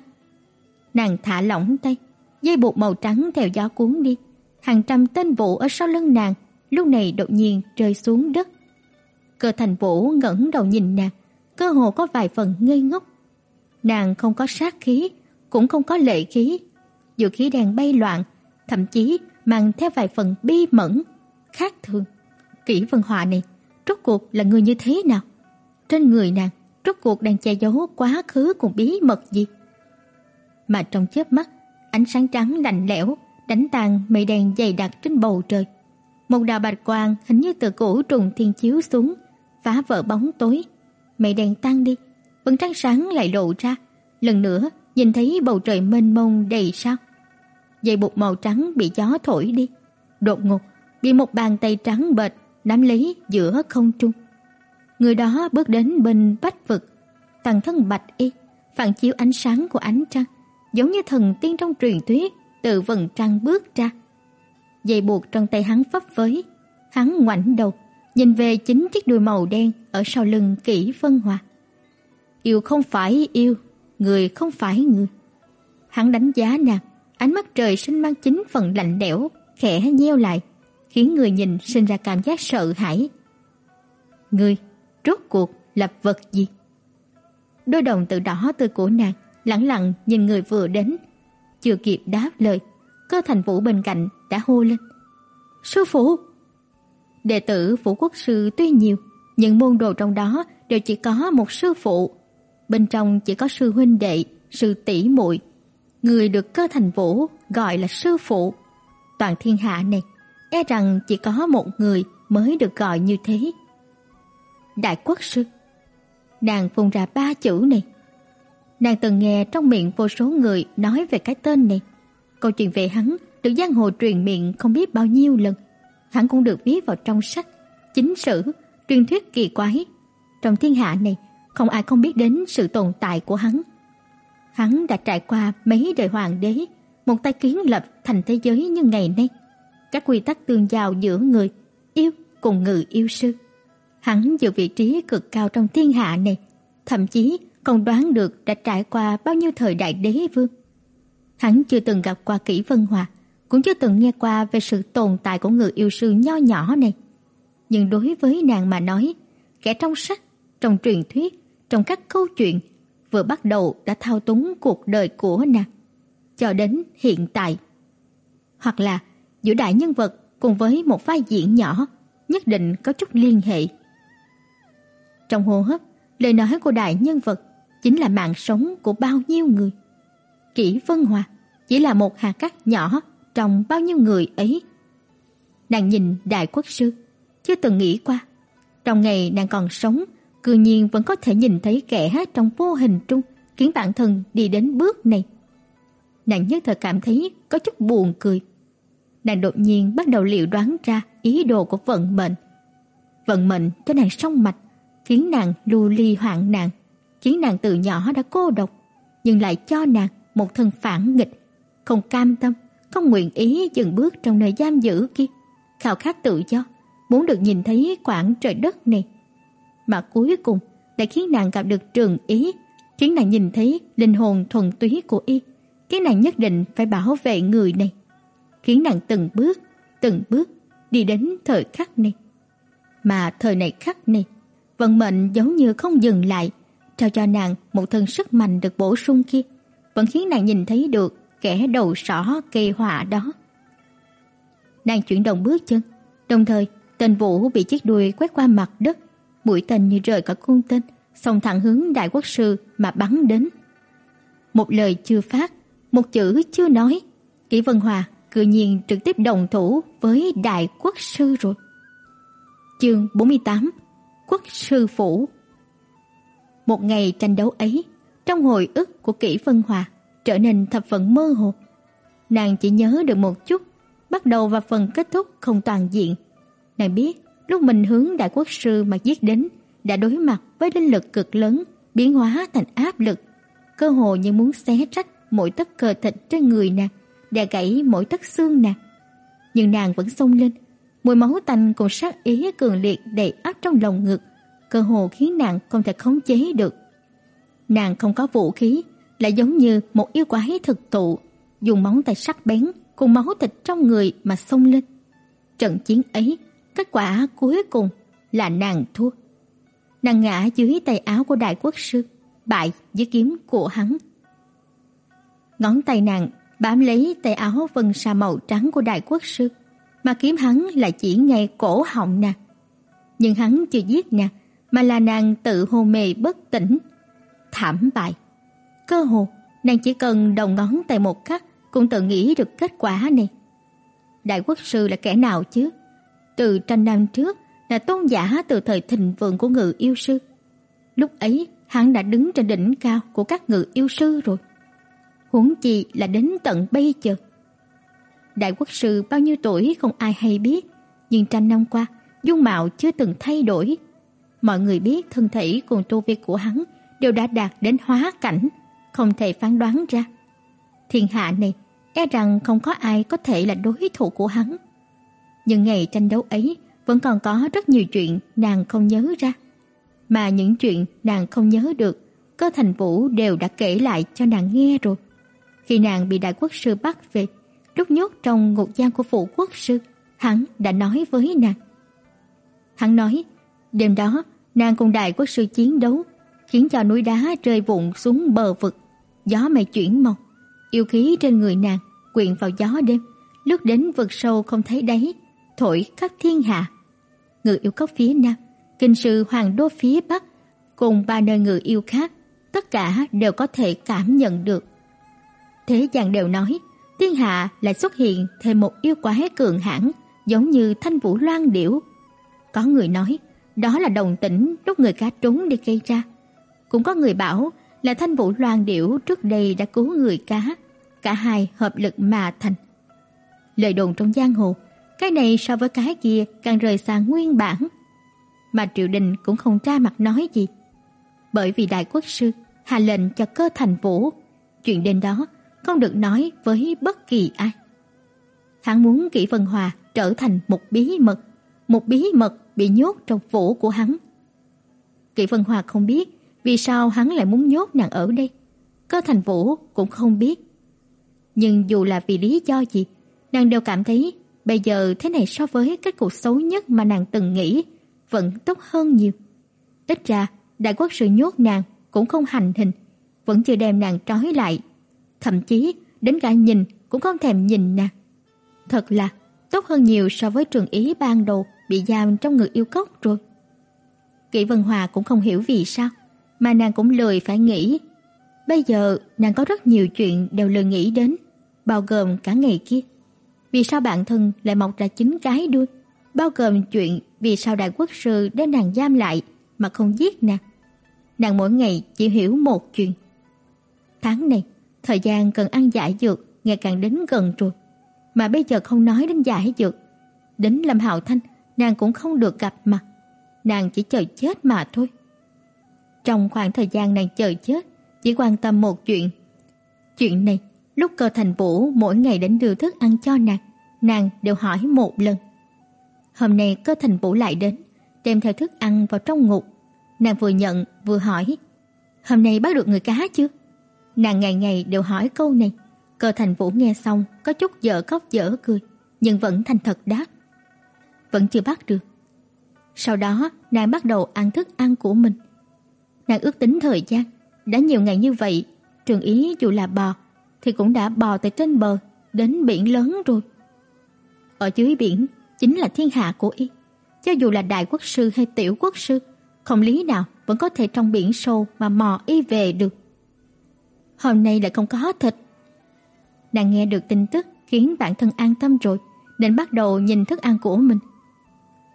Speaker 1: Nàng thả lỏng tay, dây buộc màu trắng theo gió cuốn đi, hàng trăm tên vụ ở sau lưng nàng lúc này đột nhiên rơi xuống đất. Cơ Thành Vũ ngẩng đầu nhìn nàng, cơ hồ có vài phần ngây ngốc. Nàng không có sát khí, cũng không có lệ khí, dù khí đèn bay loạn, thậm chí mang theo vài phần bi mẫn, khác thường. Kỷ Vân Họa này, rốt cuộc là người như thế nào? Trên người nàng, rốt cuộc đang che giấu quá khứ cùng bí mật gì? Mà trong chớp mắt, ánh sáng trắng lạnh lẽo đánh tan mây đen dày đặc trên bầu trời. Một đạo bạch quang hình như từ cổ trùng thiên chiếu xuống, phá vỡ bóng tối. Mây đen tan đi, vầng trăng sáng lại lộ ra, lần nữa nhìn thấy bầu trời mênh mông đầy sao. Dây buộc màu trắng bị gió thổi đi, đột ngột bị một bàn tay trắng bệt nắm lấy giữa không trung. Người đó bước đến bên bách vực, toàn thân bạch y, phản chiếu ánh sáng của ánh trăng, giống như thần tiên trong truyền thuyết từ vầng trăng bước ra. Dây buộc trong tay hắn phấp phới, hắn ngoảnh đầu, nhìn về chính chiếc đuôi màu đen ở sau lưng Kỷ Vân Hòa. Yêu không phải yêu, người không phải người. Hắn đánh giá nàng, ánh mắt trời sinh mang chính phần lạnh lẽo, khẽ nheo lại, khiến người nhìn sinh ra cảm giác sợ hãi. Ngươi, rốt cuộc là vật gì? Đôi đồng từ đỏ từ của nàng lẳng lặng nhìn người vừa đến, chưa kịp đáp lời, cơ thành vũ bên cạnh đã hô lên. Sư phụ! Đệ tử phủ quốc sư tuy nhiều, nhưng môn đồ trong đó đều chỉ có một sư phụ. Bên trong chỉ có sư huynh đệ, sư tỷ muội. Người được cơ thành vũ gọi là sư phụ. Toàn thiên hạ này, e rằng chỉ có một người mới được gọi như thế. Đại quốc sư. Nàng phun ra ba chữ này. Nàng từng nghe trong miệng vô số người nói về cái tên này. Câu chuyện về hắn được giang hồ truyền miệng không biết bao nhiêu lần. Hắn cũng được viết vào trong sách, chính sử, truyền thuyết kỳ quái. Trong thiên hạ này, không ai không biết đến sự tồn tại của hắn. Hắn đã trải qua mấy đời hoàng đế, một tay kiến lập thành thế giới như ngày nay. Các quy tắc tương giao giữa người yêu cùng người yêu sư. Hắn giữ vị trí cực cao trong thiên hạ này, thậm chí còn đoán được đã trải qua bao nhiêu thời đại đế vương. Hắn chưa từng gặp qua Kỷ Vân Hòa, cũng chưa từng nghe qua về sự tồn tại của người yêu sư nho nhỏ này. Nhưng đối với nàng mà nói, kẻ trong sách, trong truyền thuyết, trong các câu chuyện vừa bắt đầu đã thao túng cuộc đời của nàng cho đến hiện tại. Hoặc là giữa đại nhân vật cùng với một vai diễn nhỏ nhất định có chút liên hệ. Trong hô hấp, lời nói của đại nhân vật chính là mạng sống của bao nhiêu người. Kỷ Vân Hòa chỉ là một hạt cát nhỏ trong bao nhiêu người ấy. Nàng nhìn đại quốc sư, chưa từng nghĩ qua, trong ngày nàng còn sống, cư nhiên vẫn có thể nhìn thấy kẻ trong vô hình trung khiến bản thân đi đến bước này. Nàng nhất thời cảm thấy có chút buồn cười. Nàng đột nhiên bắt đầu liệu đoán ra ý đồ của vận mệnh. Vận mệnh cho nàng song mạch, khiến nàng lưu ly hoạn nạn, khiến nàng từ nhỏ đã cô độc, nhưng lại cho nàng một thân phản nghịch, không cam tâm, không nguyện ý dừng bước trong nơi giam giữ kia, khao khát tự do, muốn được nhìn thấy quảng trời đất này. Mà cuối cùng đã khiến nàng gặp được Trường Ý, khiến nàng nhìn thấy linh hồn thuần túy của y, khiến nàng nhất định phải bảo vệ người này, khiến nàng từng bước, từng bước đi đến thời khắc này. Mà thời này khắc này, vận mệnh giống như không dừng lại, trao cho nàng một thân sức mạnh được bổ sung kia, vẫn khiến nàng nhìn thấy được kẻ đầu sỏ kỳ họa đó. Nàng chuyển động bước chân, đồng thời tên Vũ bị chiếc đuôi quét qua mặt đất, mũi tên như rời cả cung tên, xông thẳng hướng đại quốc sư mà bắn đến. Một lời chưa phát, một chữ chưa nói, Kỷ Vân Hòa cư nhiên trực tiếp đồng thủ với đại quốc sư rồi. Chương 48: Quốc sư phủ. Một ngày tranh đấu ấy, trong hồi ức của Kỷ Vân Hòa trở nên thập phần mơ hồ. Nàng chỉ nhớ được một chút, bắt đầu và phần kết thúc không toàn diện. Nàng biết, lúc mình hướng đại quốc sư mà giết đến, đã đối mặt với linh lực cực lớn, biến hóa thành áp lực, cơ hồ như muốn xé rách mỗi tấc cơ thịt trên người nàng, đè gãy mỗi tấc xương nàng. Nhưng nàng vẫn xông lên, mùi máu tanh cùng sát ý cường liệt đầy áp trong lòng ngực, cơ hồ khiến nàng không thể khống chế được. Nàng không có vũ khí, lại giống như một yêu quái thực tụ, dùng móng tay sắc bén cùng máu thịt trong người mà xông lên. Trận chiến ấy, kết quả cuối cùng là nàng thua. Nàng ngã dưới tay áo của đại quốc sư, bại dưới kiếm của hắn. Ngón tay nàng bám lấy tay áo vân sa màu trắng của đại quốc sư, mà kiếm hắn lại chỉ ngay cổ họng nàng. Nhưng hắn chưa giết nàng, mà là nàng tự hôn mê bất tỉnh, thảm bại. Cơ hồ, nàng chỉ cần đầu ngón tay một khắc cũng tự nghĩ được kết quả này. Đại quốc sư là kẻ nào chứ? Từ tranh năm trước là tôn giả từ thời thịnh vượng của ngự yêu sư. Lúc ấy, hắn đã đứng trên đỉnh cao của các ngự yêu sư rồi. Huống chi là đến tận bây giờ. Đại quốc sư bao nhiêu tuổi không ai hay biết, nhưng tranh năm qua, dung mạo chưa từng thay đổi. Mọi người biết thân thể cùng tu vi của hắn đều đã đạt đến hóa cảnh, không thể phán đoán ra. Thiên hạ này, e rằng không có ai có thể là đối thủ của hắn. Nhưng ngày tranh đấu ấy, vẫn còn có rất nhiều chuyện nàng không nhớ ra. Mà những chuyện nàng không nhớ được, cơ thành vũ đều đã kể lại cho nàng nghe rồi. Khi nàng bị đại quốc sư bắt về, lúc nhốt trong ngục giam của phụ quốc sư, hắn đã nói với nàng. Hắn nói, đêm đó nàng cùng đại quốc sư chiến đấu, khiến cho núi đá rơi vụn xuống bờ vực, gió mây chuyển màu, yêu khí trên người nàng quyện vào gió đêm, lướt đến vực sâu không thấy đáy, thổi khắp thiên hạ ngự yêu cốc phía nam, kinh sư hoàng đô phía bắc, cùng ba nơi ngự yêu khác, tất cả đều có thể cảm nhận được. Thế gian đều nói, thiên hạ lại xuất hiện thêm một yêu quái cường hãn giống như thanh vũ loan điểu. Có người nói, đó là đồng tĩnh lúc người cá trốn đi gây ra. Cũng có người bảo là thanh vũ loan điểu trước đây đã cứu người cá, cả hai hợp lực mà thành. Lời đồn trong giang hồ cái này so với cái kia càng rời xa nguyên bản. Mà triệu đình cũng không ra mặt nói gì. Bởi vì đại quốc sư hạ lệnh cho cơ thành vũ, chuyện đến đó không được nói với bất kỳ ai. Hắn muốn Kỷ Vân Hòa trở thành một bí mật, một bí mật bị nhốt trong phủ của hắn. Kỷ Vân Hòa không biết vì sao hắn lại muốn nhốt nàng ở đây. Cơ Thành Vũ cũng không biết. Nhưng dù là vì lý do gì, nàng đều cảm thấy Bây giờ thế này so với cái cuộc xấu nhất mà nàng từng nghĩ, vẫn tốt hơn nhiều. Ít ra, đại quốc sự nhốt nàng cũng không hành hình, vẫn chưa đem nàng trói lại. Thậm chí, đến cả nhìn cũng không thèm nhìn nàng. Thật là tốt hơn nhiều so với trường ý ban đầu bị giam trong ngực yêu cốc rồi. Kỷ Vân Hòa cũng không hiểu vì sao, mà nàng cũng lười phải nghĩ. Bây giờ nàng có rất nhiều chuyện đều lười nghĩ đến, bao gồm cả ngày kia vì sao bạn thân lại mọc ra chín cái đuôi, bao gồm chuyện vì sao đại quốc sư đem nàng giam lại mà không giết nàng. Nàng mỗi ngày chỉ hiểu một chuyện, Tháng này, thời gian cần ăn giải dược ngày càng đến gần rồi. Mà bây giờ không nói đến giải dược, đến Lâm Hạo Thanh, nàng cũng không được gặp mặt. Nàng chỉ chờ chết mà thôi. Trong khoảng thời gian nàng chờ chết, chỉ quan tâm một chuyện. Chuyện này, lúc cơ thành vũ mỗi ngày đến đưa thức ăn cho nàng, nàng đều hỏi một lần. Hôm nay cơ thành vũ lại đến, đem theo thức ăn vào trong ngục. Nàng vừa nhận vừa hỏi, hôm nay bắt được người cá chưa? Nàng ngày ngày đều hỏi câu này. Cơ thành vũ nghe xong có chút dở khóc dở cười, nhưng vẫn thành thật đáp. Vẫn chưa bắt được. Sau đó, nàng bắt đầu ăn thức ăn của mình. Nàng ước tính thời gian, đã nhiều ngày như vậy, Trường Ý dù là bò thì cũng đã bò từ trên bờ đến biển lớn rồi. Ở dưới biển chính là thiên hạ của y. Cho dù là đại quốc sư hay tiểu quốc sư, không lý nào vẫn có thể trong biển sâu mà mò y về được. Hôm nay lại không có thịt. Nàng nghe được tin tức khiến bản thân an tâm rồi, nên bắt đầu nhìn thức ăn của mình.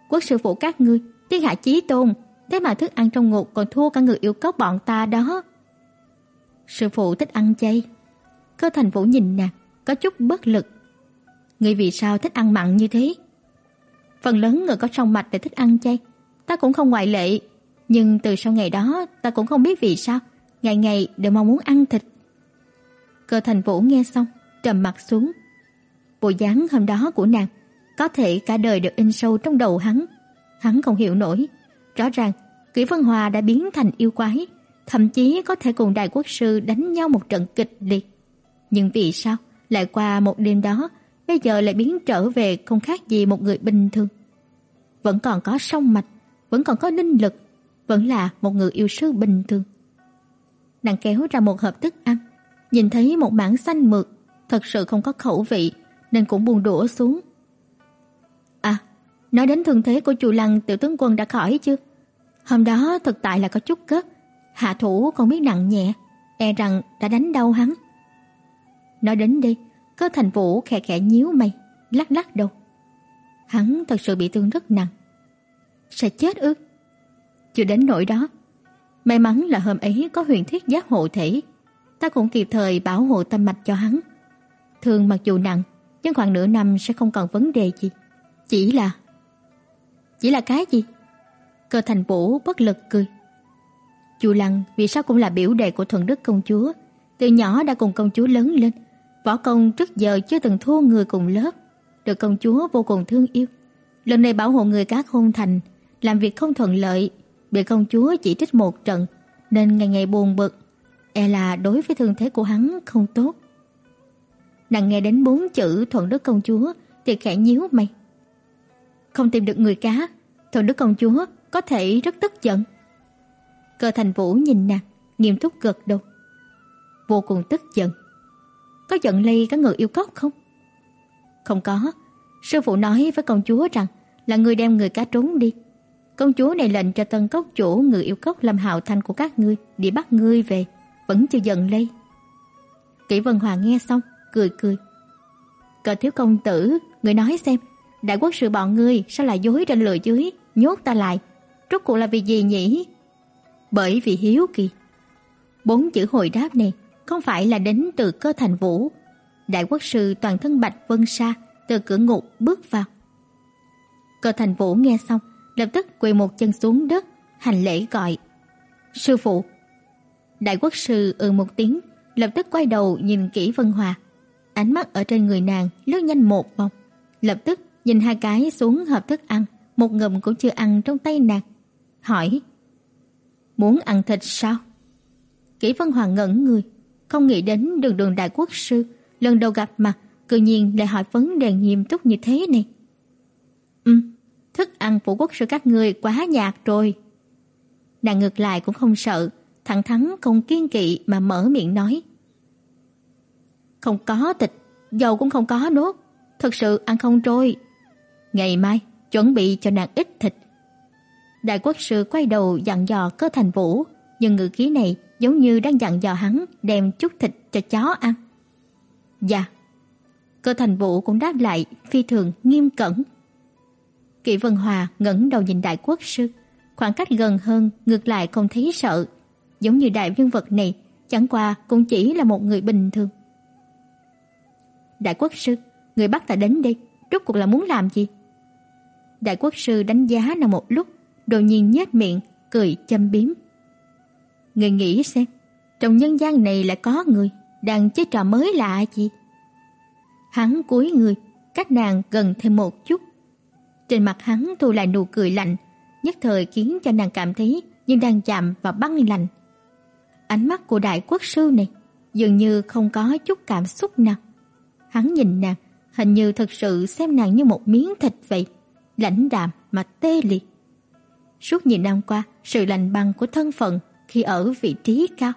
Speaker 1: Quốc sư phụ các ngươi, thiên hạ chí tôn, thế mà thức ăn trong ngục còn thua cả người yêu cốc bọn ta đó. Sư phụ thích ăn chay. Cơ thành vũ nhìn nàng, có chút bất lực ngươi vì sao thích ăn mặn như thế? Phần lớn người có song mạch đều thích ăn chay. Ta cũng không ngoại lệ. Nhưng từ sau ngày đó, ta cũng không biết vì sao. Ngày ngày đều mong muốn ăn thịt. Cơ thành vũ nghe xong, trầm mặt xuống. Bộ dáng hôm đó của nàng, có thể cả đời được in sâu trong đầu hắn. Hắn không hiểu nổi. Rõ ràng, Kỷ Vân Hòa đã biến thành yêu quái, thậm chí có thể cùng đại quốc sư đánh nhau một trận kịch liệt. Nhưng vì sao lại qua một đêm đó, bây giờ lại biến trở về không khác gì một người bình thường? Vẫn còn có song mạch, vẫn còn có linh lực, vẫn là một người yêu sư bình thường. Nàng kéo ra một hộp thức ăn, nhìn thấy một mảng xanh mượt, thật sự không có khẩu vị nên cũng buông đũa xuống. À, nói đến thương thế của Chu Lăng tiểu tướng quân đã khỏi chưa? Hôm đó thực tại là có chút gấp, hạ thủ không biết nặng nhẹ, e rằng đã đánh đau hắn. Nói đến đây, Cơ Thành Vũ khẽ khẽ nhíu mày, lắc lắc đầu. Hắn thật sự bị thương rất nặng. Sẽ chết ư? Chưa đến nỗi đó. May mắn là hôm ấy có huyền thiết giác hộ thể, ta cũng kịp thời bảo hộ tâm mạch cho hắn. Thương mặc dù nặng, nhưng khoảng nửa năm sẽ không còn vấn đề gì. Chỉ là... Chỉ là cái gì? Cơ thành vũ bất lực cười. Chu Lăng vì sao cũng là biểu đệ của thuận đức công chúa. Từ nhỏ đã cùng công chúa lớn lên. Võ công trước giờ chưa từng thua người cùng lớp. Được công chúa vô cùng thương yêu. Lần này bảo hộ người các hôn thành, làm việc không thuận lợi, bị công chúa chỉ trích một trận, nên ngày ngày buồn bực. E là đối với thương thế của hắn không tốt. Nàng nghe đến bốn chữ thuận đức công chúa thì khẽ nhíu mày. Không tìm được người cá, thuận đức công chúa có thể rất tức giận. Cơ thành vũ nhìn nàng, nghiêm túc gật đầu. Vô cùng tức giận. Có giận lây các người yêu cốc không? Không có. Sư phụ nói với công chúa rằng là người đem người cá trốn đi. Công chúa này lệnh cho tân cốc chủ người yêu cốc làm hạo thanh của các ngươi đi bắt ngươi về. Vẫn chưa giận lây. Kỷ Vân hòa nghe xong, cười cười. Cờ thiếu công tử, người nói xem, đại quốc sự bọn ngươi sao lại dối trên lừa dưới, nhốt ta lại, rốt cuộc là vì gì nhỉ? Bởi vì hiếu kỳ. Bốn chữ hồi đáp này không phải là đến từ cơ thành vũ. Đại quốc sư toàn thân bạch vân sa từ cửa ngục bước vào. Cơ thành vũ nghe xong, lập tức quỳ một chân xuống đất, hành lễ gọi. Sư phụ. Đại quốc sư ừ một tiếng, lập tức quay đầu nhìn kỹ Vân Hòa. Ánh mắt ở trên người nàng lướt nhanh một vòng, lập tức nhìn hai cái xuống hộp thức ăn, một ngụm cũng chưa ăn trong tay nàng. Hỏi: "Muốn ăn thịt sao?" Kỷ Vân Hoàng ngẩn người, không nghĩ đến Đường Đường đại quốc sư lần đầu gặp mặt, cư nhiên lại hỏi vấn đề nghiêm túc như thế này. "Ừm, thức ăn phụ quốc sư các ngươi quá nhạt rồi." Nàng ngược lại cũng không sợ, thẳng thắn không kiên kỵ mà mở miệng nói. Không có thịt, dầu cũng không có nốt, thật sự ăn không trôi. Ngày mai chuẩn bị cho nàng ít thịt. Đại quốc sư quay đầu dặn dò Cơ Thành Vũ, nhưng ngữ khí này giống như đang dặn dò hắn đem chút thịt cho chó ăn. Dạ. Cơ Thành Vũ cũng đáp lại phi thường nghiêm cẩn. Kỷ Vân Hòa ngẩng đầu nhìn đại quốc sư, khoảng cách gần hơn ngược lại không thấy sợ, giống như đại nhân vật này chẳng qua cũng chỉ là một người bình thường. Đại quốc sư, người bắt ta đến đây, rốt cuộc là muốn làm gì? Đại quốc sư đánh giá nàng một lúc, đột nhiên nhếch miệng, cười châm biếm. Người nghĩ xem, trong nhân gian này lại có người đang chơi trò mới lạ gì? Hắn cúi người, cách nàng gần thêm một chút. Trên mặt hắn thu lại nụ cười lạnh, nhất thời khiến cho nàng cảm thấy như đang chạm vào băng lạnh. Ánh mắt của đại quốc sư này dường như không có chút cảm xúc nào. Hắn nhìn nàng, hình như thật sự xem nàng như một miếng thịt vậy, lãnh đạm mà tê liệt. Suốt nhiều năm qua, sự lạnh băng của thân phận khi ở vị trí cao